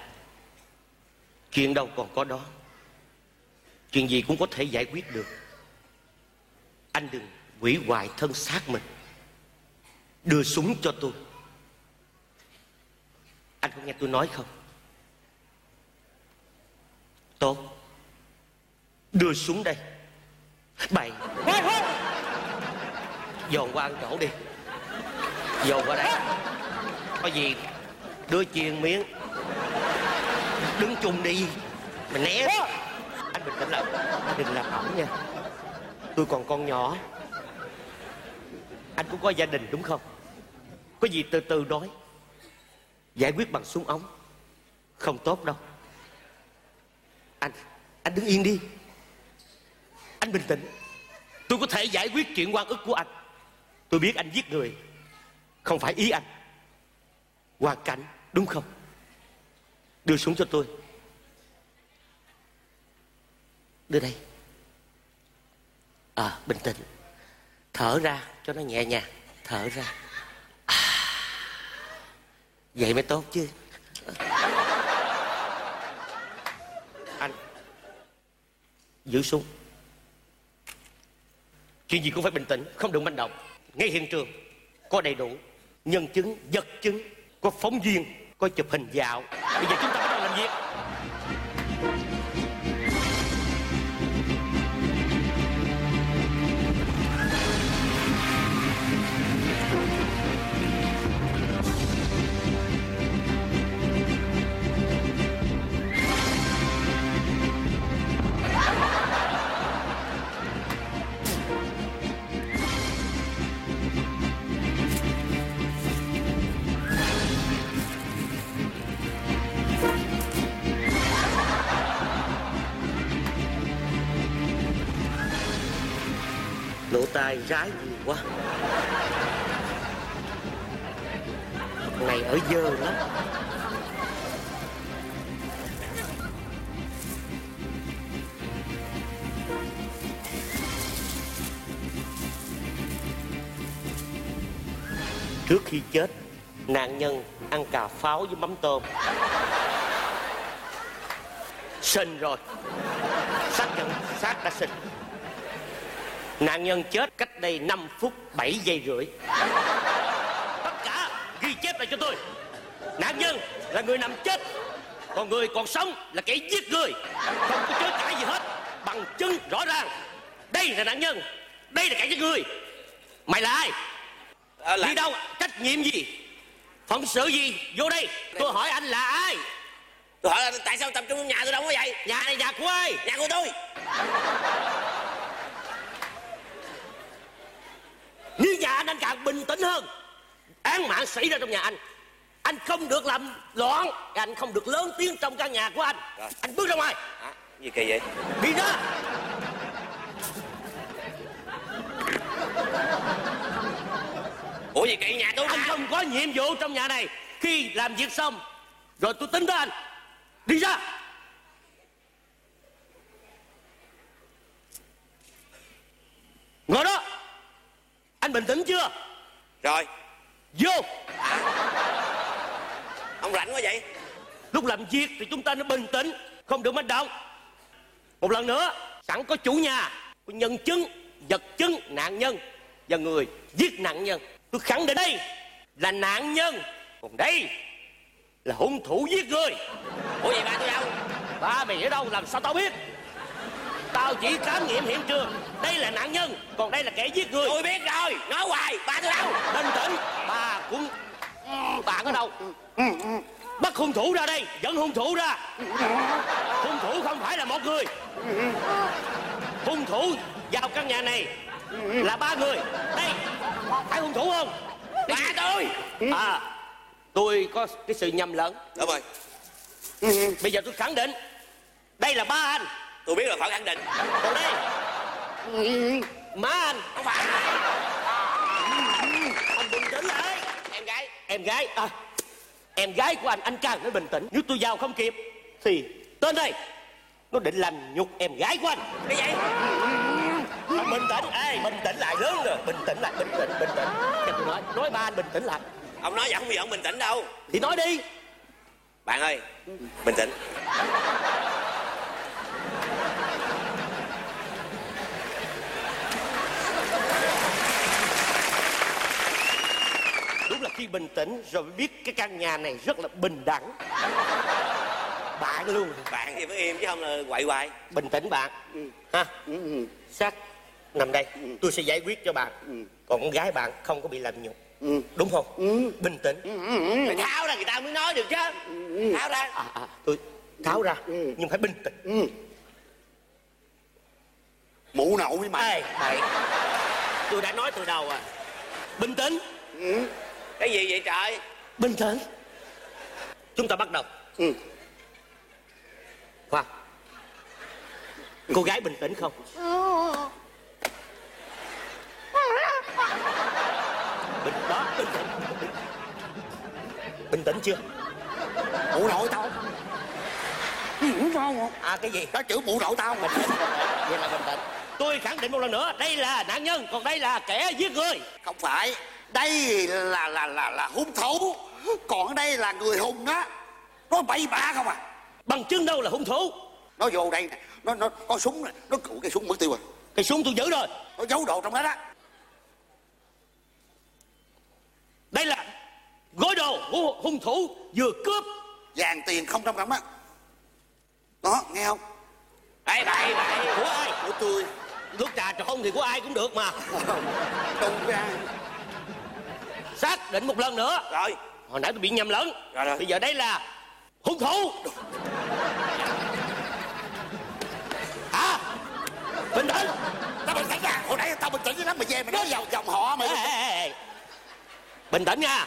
Speaker 11: chuyện đâu còn có đó. Chuyện gì cũng có thể giải quyết được. Anh đừng hủy hoại thân xác mình. Đưa súng cho tôi. Anh có nghe tôi nói không? Tốt. Đưa súng đây. Bày. Dồn qua ăn chỗ đi. Dồn qua đây. Có gì? Đưa chiên miếng đứng chung đi. Mà né. Anh bình tĩnh lại đừng làm ẩu nha. Tôi còn con nhỏ. Anh cũng có gia đình đúng không? Có gì từ từ nói. Giải quyết bằng súng ống. Không tốt đâu. Anh anh đứng yên đi. Anh bình tĩnh tôi có thể giải quyết chuyện quan ức của anh. Tôi biết anh giết người. Không phải ý anh. Hoàn cảnh đúng không đưa súng cho tôi. Đưa đây. À bình tĩnh. Thở ra cho nó nhẹ nhàng. Thở ra. À, vậy mới tốt chứ. Anh giữ súng chuyện gì cũng phải bình tĩnh không được manh động. Ngay hiện trường có đầy đủ. Nhân chứng vật chứng có phóng viên có chụp hình dạo. Bây giờ chúng ta bắt đầu làm việc. Tay rái nhiều quá. Này ở dơ lắm. Trước khi chết, nạn nhân ăn cà pháo với mắm tôm. Sinh rồi. Xác nhận, xác đã sinh nạn nhân chết cách đây 5 phút 7 giây rưỡi. Tất cả ghi chép lại cho tôi. Nạn nhân là người nằm chết còn người còn sống là kẻ giết người. Không có chối cãi gì hết bằng chứng rõ ràng. Đây là nạn nhân đây là kẻ giết người. Mày là ai? Đi đâu? Trách nhiệm gì? Phận sự gì? Vô đây. Tôi hỏi anh là ai?
Speaker 12: Tôi hỏi là tại sao tập trung trong nhà tôi đâu có vậy?
Speaker 11: Nhà này nhà của ai?
Speaker 12: Nhà của tôi
Speaker 11: như nhà anh anh càng bình tĩnh hơn. Án mạng xảy ra trong nhà anh. Anh không được làm loạn anh không được lớn tiếng trong căn nhà của anh. Anh bước ra ngoài.
Speaker 12: Hả? Gì kỳ vậy?
Speaker 11: Đi ra.
Speaker 12: Ủa gì kỳ nhà tôi?
Speaker 11: Anh không có nhiệm vụ trong nhà này. Khi làm việc xong rồi tôi tính tới anh. Đi ra. Ngồi đó anh bình tĩnh chưa?
Speaker 12: Rồi.
Speaker 11: Vô.
Speaker 12: Ông rảnh quá vậy?
Speaker 11: Lúc làm việc thì chúng ta nó bình tĩnh không được manh động. Một lần nữa sẵn có chủ nhà có nhân chứng vật chứng nạn nhân và người giết nạn nhân. Tôi tôi khẳng định đây là nạn nhân. Còn đây là hung thủ giết người.
Speaker 12: Ủa vậy ba tôi đâu?
Speaker 11: Ba mày ở đâu làm sao tao biết tao chỉ khám nghiệm hiện trường. Đây là nạn nhân còn đây là kẻ giết người.
Speaker 12: Tôi biết rồi. Nói hoài. Ba tôi đâu?
Speaker 11: Bình tĩnh. Bà cũng bạn ở đâu? Bắt hung thủ ra đây. Dẫn hung thủ ra. Hung thủ không phải là một người. Hung thủ vào căn nhà này là ba người. Đây phải hung thủ không?
Speaker 12: Ba tôi.
Speaker 11: À tôi có cái sự nhầm lẫn.
Speaker 12: Đúng rồi
Speaker 11: bây giờ tôi khẳng định đây là ba anh
Speaker 12: tôi biết là phải khẳng định.
Speaker 11: Còn đây. Má anh.
Speaker 12: Không phải.
Speaker 11: Anh bình tĩnh lại.
Speaker 12: Em gái.
Speaker 11: Em gái à em gái của anh anh càng phải bình tĩnh. Nếu tôi vào không kịp thì tên đây nó định làm nhục em gái của anh.
Speaker 12: Cái vậy
Speaker 11: Anh bình tĩnh ê bình tĩnh lại lớn rồi. Bình tĩnh lại bình tĩnh bình tĩnh. Tôi nói nói ba anh bình tĩnh lại.
Speaker 12: Ông nói vậy không giờ ông bình tĩnh đâu.
Speaker 11: Thì nói đi.
Speaker 12: Bạn ơi bình tĩnh
Speaker 11: đúng là khi bình tĩnh rồi biết cái căn nhà này rất là bình đẳng. Bạn luôn.
Speaker 12: Bạn thì mới im chứ không là quậy hoài.
Speaker 11: Bình tĩnh bạn. Ha? Sát. Nằm đây. Tôi sẽ giải quyết cho bạn. Còn con gái bạn không có bị làm nhục. Đúng không? Bình tĩnh.
Speaker 12: Mày tháo ra người ta mới nói được chứ. Tháo ra.
Speaker 11: À, à, tôi tháo ra nhưng phải bình tĩnh.
Speaker 8: Mụ nậu với mày.
Speaker 11: Ê, mày. Tôi đã nói từ đầu à. Bình tĩnh
Speaker 12: cái gì vậy trời?
Speaker 11: Bình tĩnh chúng ta bắt đầu.
Speaker 8: Ừ.
Speaker 11: khoan cô gái bình tĩnh không? Bình đó bình tĩnh. Bình tĩnh chưa?
Speaker 8: Mụ nội tao.
Speaker 11: À cái gì?
Speaker 8: Đó chữ mụ nội tao.
Speaker 11: Bình tĩnh. Vậy là bình tĩnh. Tôi khẳng định một lần nữa đây là nạn nhân còn đây là kẻ giết người.
Speaker 8: Không phải đây là là là là hung thủ. Còn đây là người hùng á. Nó bậy bạ không à?
Speaker 11: Bằng chứng đâu là hung thủ?
Speaker 8: Nó vô đây nè. Nó nó có súng nè. Nó cựu cái súng mất tiêu rồi
Speaker 11: cái súng tôi giữ rồi.
Speaker 8: Nó giấu đồ trong đó đó.
Speaker 11: Đây là gói đồ của hung thủ vừa cướp.
Speaker 8: Vàng tiền không trăm đồng á. Đó nghe không?
Speaker 12: Bậy bậy bậy
Speaker 11: của ai?
Speaker 8: Của tôi.
Speaker 11: Lúc trà trộn thì của ai cũng được mà.
Speaker 8: Tung ra
Speaker 11: xác định một lần nữa.
Speaker 12: Rồi.
Speaker 11: Hồi nãy tôi bị nhầm lẫn.
Speaker 12: Rồi, rồi.
Speaker 11: bây giờ đây là hung thủ. Hả? Bình tĩnh.
Speaker 8: Tao bình tĩnh ra hồi nãy tao bình tĩnh lắm mày về mày nói dòng dòng họ mày
Speaker 11: ê, ê, ê. bình tĩnh nha.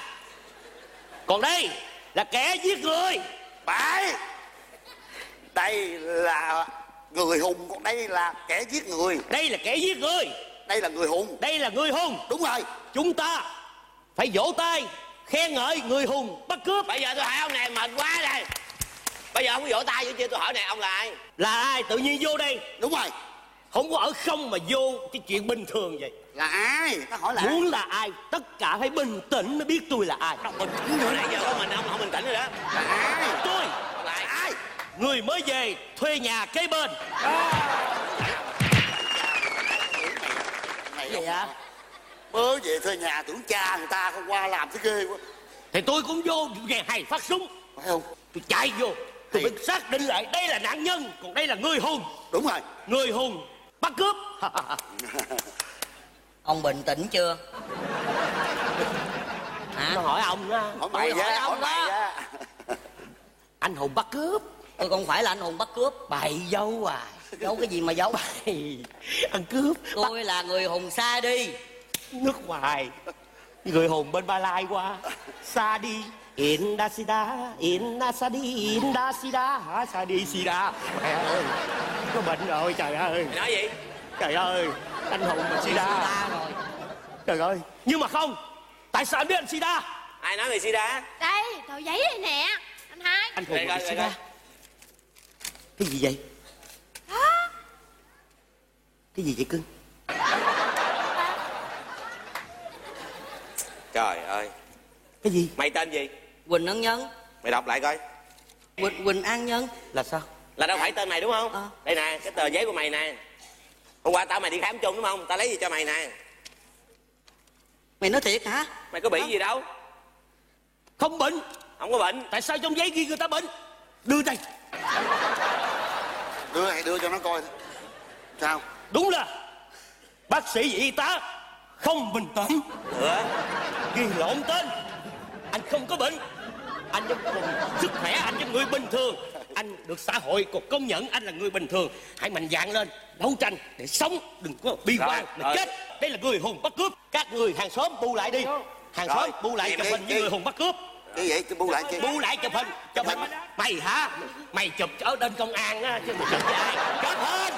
Speaker 11: Còn đây là kẻ giết người.
Speaker 8: Phải đây là người hùng còn đây là kẻ giết người.
Speaker 11: Đây là kẻ giết người.
Speaker 8: Đây là người hùng.
Speaker 11: Đây là người hùng.
Speaker 8: Đúng rồi.
Speaker 11: Chúng ta phải vỗ tay khen ngợi người hùng bắt cướp.
Speaker 12: Bây giờ tôi hỏi ông này mệt quá rồi bây giờ ông có vỗ tay vô chưa tôi hỏi này ông là ai?
Speaker 11: Là ai? Tự nhiên vô đây.
Speaker 8: Đúng rồi.
Speaker 11: Không có ở không mà vô cái chuyện bình thường vậy.
Speaker 8: Là ai? Tao hỏi là
Speaker 11: muốn là ai tất cả phải bình tĩnh mới biết tôi là ai.
Speaker 12: Bình tĩnh nữa nãy giờ có mình ông không bình tĩnh rồi đó.
Speaker 8: Là ai?
Speaker 11: Tôi.
Speaker 12: Là ai?
Speaker 8: Ai?
Speaker 11: Người mới về thuê nhà kế bên.
Speaker 8: Mày
Speaker 11: vậy? hả
Speaker 8: mới về thuê nhà tưởng cha người ta không qua làm thế ghê quá.
Speaker 11: Thì tôi cũng vô ngày hay phát súng.
Speaker 8: Phải không?
Speaker 11: Tôi chạy vô tôi
Speaker 8: Thì-
Speaker 11: phải xác định lại đây là nạn nhân còn đây là người hùng.
Speaker 8: Đúng rồi.
Speaker 11: Người hùng bắt cướp.
Speaker 10: Ông bình tĩnh chưa? Hả?
Speaker 11: Nó hỏi ông á
Speaker 8: hỏi mày
Speaker 11: Tôi hỏi ông
Speaker 8: mày
Speaker 11: đó. anh hùng bắt cướp.
Speaker 10: Tôi không phải là anh hùng bắt cướp.
Speaker 11: Bày dâu à
Speaker 10: giấu cái gì mà giấu?
Speaker 11: Ăn cướp.
Speaker 10: Tôi là người hùng xa đi
Speaker 11: nước ngoài người hùng bên ba lai qua xa đi Indasida, Indasadi, Indasida, Sadi Sida. Mẹ ơi, có bệnh rồi trời ơi,
Speaker 12: Mày nói gì
Speaker 11: trời ơi, anh hùng mà Sida.
Speaker 10: ta rồi
Speaker 11: Trời ơi, nhưng mà không, tại sao anh biết anh Sida?
Speaker 12: ai nói mày sida
Speaker 9: Đây, tờ giấy đây nè Anh hai
Speaker 11: Anh hùng mà Sida.
Speaker 12: đây.
Speaker 11: Cái gì vậy? Cái gì vậy cưng?
Speaker 12: Trời ơi.
Speaker 11: Cái gì?
Speaker 12: mày tên gì?
Speaker 10: Quỳnh ân nhân.
Speaker 12: Mày đọc lại coi.
Speaker 10: Quỳnh quỳnh an nhân.
Speaker 11: Là sao?
Speaker 12: là đâu phải tên mày đúng không?
Speaker 10: Ờ.
Speaker 12: đây nè cái tờ giấy của mày nè. Hôm qua tao mày đi khám chung đúng không? Tao lấy gì cho mày nè?
Speaker 10: Mày nói thiệt hả?
Speaker 12: Mày có bị gì đâu.
Speaker 11: Không bệnh.
Speaker 12: Không có bệnh.
Speaker 11: Tại sao trong giấy ghi người ta bệnh? Đưa đây.
Speaker 8: Đưa này đưa cho nó coi. Sao?
Speaker 11: Đúng là Bác sĩ y tá Không bình tĩnh.
Speaker 12: Nữa
Speaker 11: Ghi lộn tên. Anh không có bệnh. Anh vẫn còn sức khỏe Anh là người bình thường. Anh được xã hội còn công nhận anh là người bình thường. Hãy mạnh dạn lên Đấu tranh để sống. Đừng có bi quan mà
Speaker 12: rồi.
Speaker 11: chết. Đây là người hùng bắt cướp. Các người hàng xóm bu lại đi. Hàng
Speaker 8: Rồi,
Speaker 11: xóm bu lại chụp hình với người hùng bắt cướp.
Speaker 8: Cái vậy tôi bu lại chi
Speaker 11: bu lại chụp hình. Chụp hình. Mày hả? Mày chụp ở bên công an á chứ mày chụp với ai? Chụp hình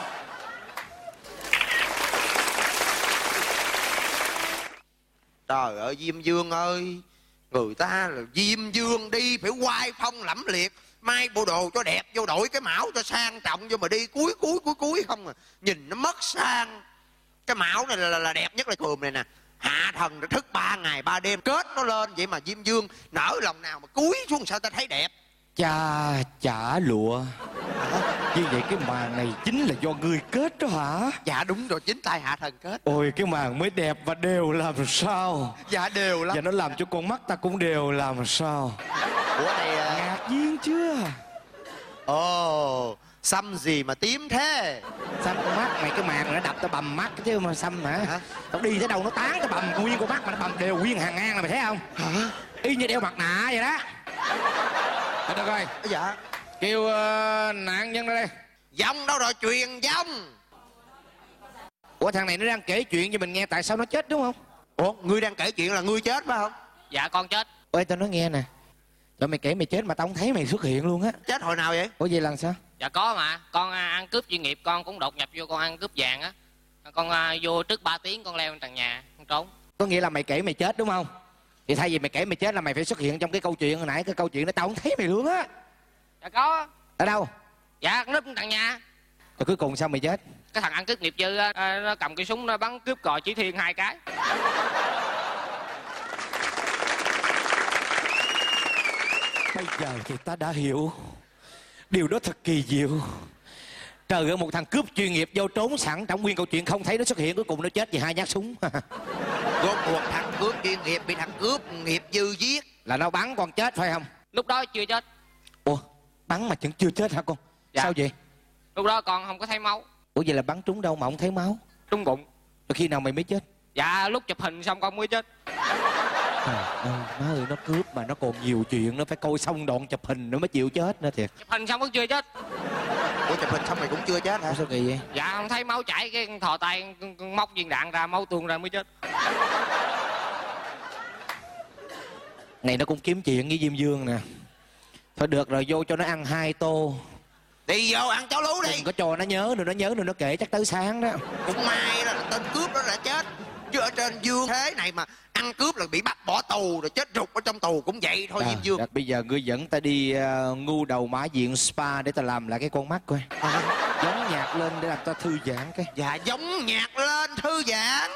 Speaker 6: Trời ơi Diêm Dương ơi. Người ta là Diêm Dương đi phải quay phong lẫm liệt. Mai bộ đồ cho đẹp vô đổi cái mão cho sang trọng vô mà đi. Cuối cuối cuối cuối không à. Nhìn nó mất sang. Cái mão này là, là, đẹp nhất là cườm này nè. Hạ thần đã thức ba ngày ba đêm kết nó lên. Vậy mà Diêm Dương nở lòng nào mà cúi xuống sao ta thấy đẹp?
Speaker 1: Cha chả lụa. Như vậy cái màn này chính là do ngươi kết đó hả?
Speaker 6: Dạ đúng rồi chính tay hạ thần kết.
Speaker 1: Ôi cái màn mới đẹp và đều làm sao?
Speaker 6: Dạ đều lắm.
Speaker 1: Và nó làm cho con mắt ta cũng đều làm sao?
Speaker 6: Ủa này à,
Speaker 1: Ngạc nhiên chưa?
Speaker 6: Ồ Xăm gì mà tím thế?
Speaker 1: Xăm con mắt mày cái màn nó đập tao bầm mắt chứ mà xăm hả? Tao đi tới đâu nó tán tao bầm nguyên con mắt mà nó bầm đều nguyên hàng ngang là mày thấy không?
Speaker 6: Hả?
Speaker 1: Y như đeo mặt nạ vậy đó Để tao coi
Speaker 6: Dạ.
Speaker 1: Kêu ờ, nạn nhân ra đây.
Speaker 6: Dông đâu rồi? Truyền dông
Speaker 1: Ủa thằng này nó đang kể chuyện cho mình nghe tại sao nó chết đúng không?
Speaker 6: Ủa ngươi đang kể chuyện là ngươi chết phải không?
Speaker 5: Dạ con chết.
Speaker 1: Ôi tao nói nghe nè. Tụi mày kể mày chết mà tao không thấy mày xuất hiện luôn á.
Speaker 6: Chết hồi nào vậy?
Speaker 1: Ủa vậy là sao?
Speaker 5: Dạ có mà. Con à, ăn cướp chuyên nghiệp Con cũng đột nhập vô con ăn cướp vàng á. Con à, vô trước 3 tiếng con leo lên trần nhà Con trốn.
Speaker 1: Có nghĩa là mày kể mày chết đúng không Thì thay vì mày kể mày chết là mày phải xuất hiện trong cái câu chuyện hồi nãy Cái câu chuyện đó tao không thấy mày luôn á.
Speaker 5: Dạ có.
Speaker 1: Ở đâu?
Speaker 5: Dạ con núp trần nhà.
Speaker 1: Rồi cuối cùng sao mày chết?
Speaker 5: Cái thằng ăn cướp nghiệp dư á à, Nó cầm cái súng nó bắn cướp cò chỉ thiên hai cái.
Speaker 1: Bây giờ thì ta đã hiểu Điều đó thật kỳ diệu Trời ơi một thằng cướp chuyên nghiệp vô trốn sẵn Trong nguyên câu chuyện không thấy nó xuất hiện Cuối cùng nó chết vì hai nhát súng.
Speaker 6: Rốt cuộc thằng cướp chuyên nghiệp bị thằng cướp nghiệp dư giết.
Speaker 1: Là nó bắn con chết phải không?
Speaker 5: Lúc đó chưa chết.
Speaker 1: Ủa bắn mà vẫn chưa chết hả con?
Speaker 5: Dạ.
Speaker 1: Sao vậy?
Speaker 5: Lúc đó con không có thấy máu.
Speaker 1: Ủa vậy là bắn trúng đâu mà không thấy máu?
Speaker 5: Trúng bụng.
Speaker 1: Rồi khi nào mày mới chết?
Speaker 5: Dạ lúc chụp hình xong con mới chết
Speaker 1: Trời ơi, má ơi nó cướp mà nó còn nhiều chuyện nó phải coi xong đoạn chụp hình nó mới chịu chết nữa thiệt.
Speaker 5: Chụp hình xong vẫn chưa chết.
Speaker 6: Ủa chụp hình xong mày cũng chưa chết hả?
Speaker 1: Ủa sao kỳ vậy?
Speaker 5: Dạ không thấy máu chảy cái thò tay móc viên đạn ra máu tuôn ra mới chết.
Speaker 1: Này nó cũng kiếm chuyện với Diêm Dương nè. Thôi được rồi vô cho nó ăn hai tô.
Speaker 6: Đi vô ăn cháo lú đi.
Speaker 1: Đừng có cho nó nhớ nữa nó nhớ nữa nó kể chắc tới sáng đó.
Speaker 6: Cũng may là tên cướp đó đã chết. Chứ ở trên dương thế này mà ăn cướp là bị bắt bỏ tù rồi chết rụt ở trong tù cũng vậy thôi Diêm Dương.
Speaker 1: Bây giờ ngươi dẫn ta đi uh, ngu đầu mã diện spa để ta làm lại cái con mắt coi. Giống nhạc lên để làm ta thư giãn cái.
Speaker 6: Dạ giống nhạc lên thư giãn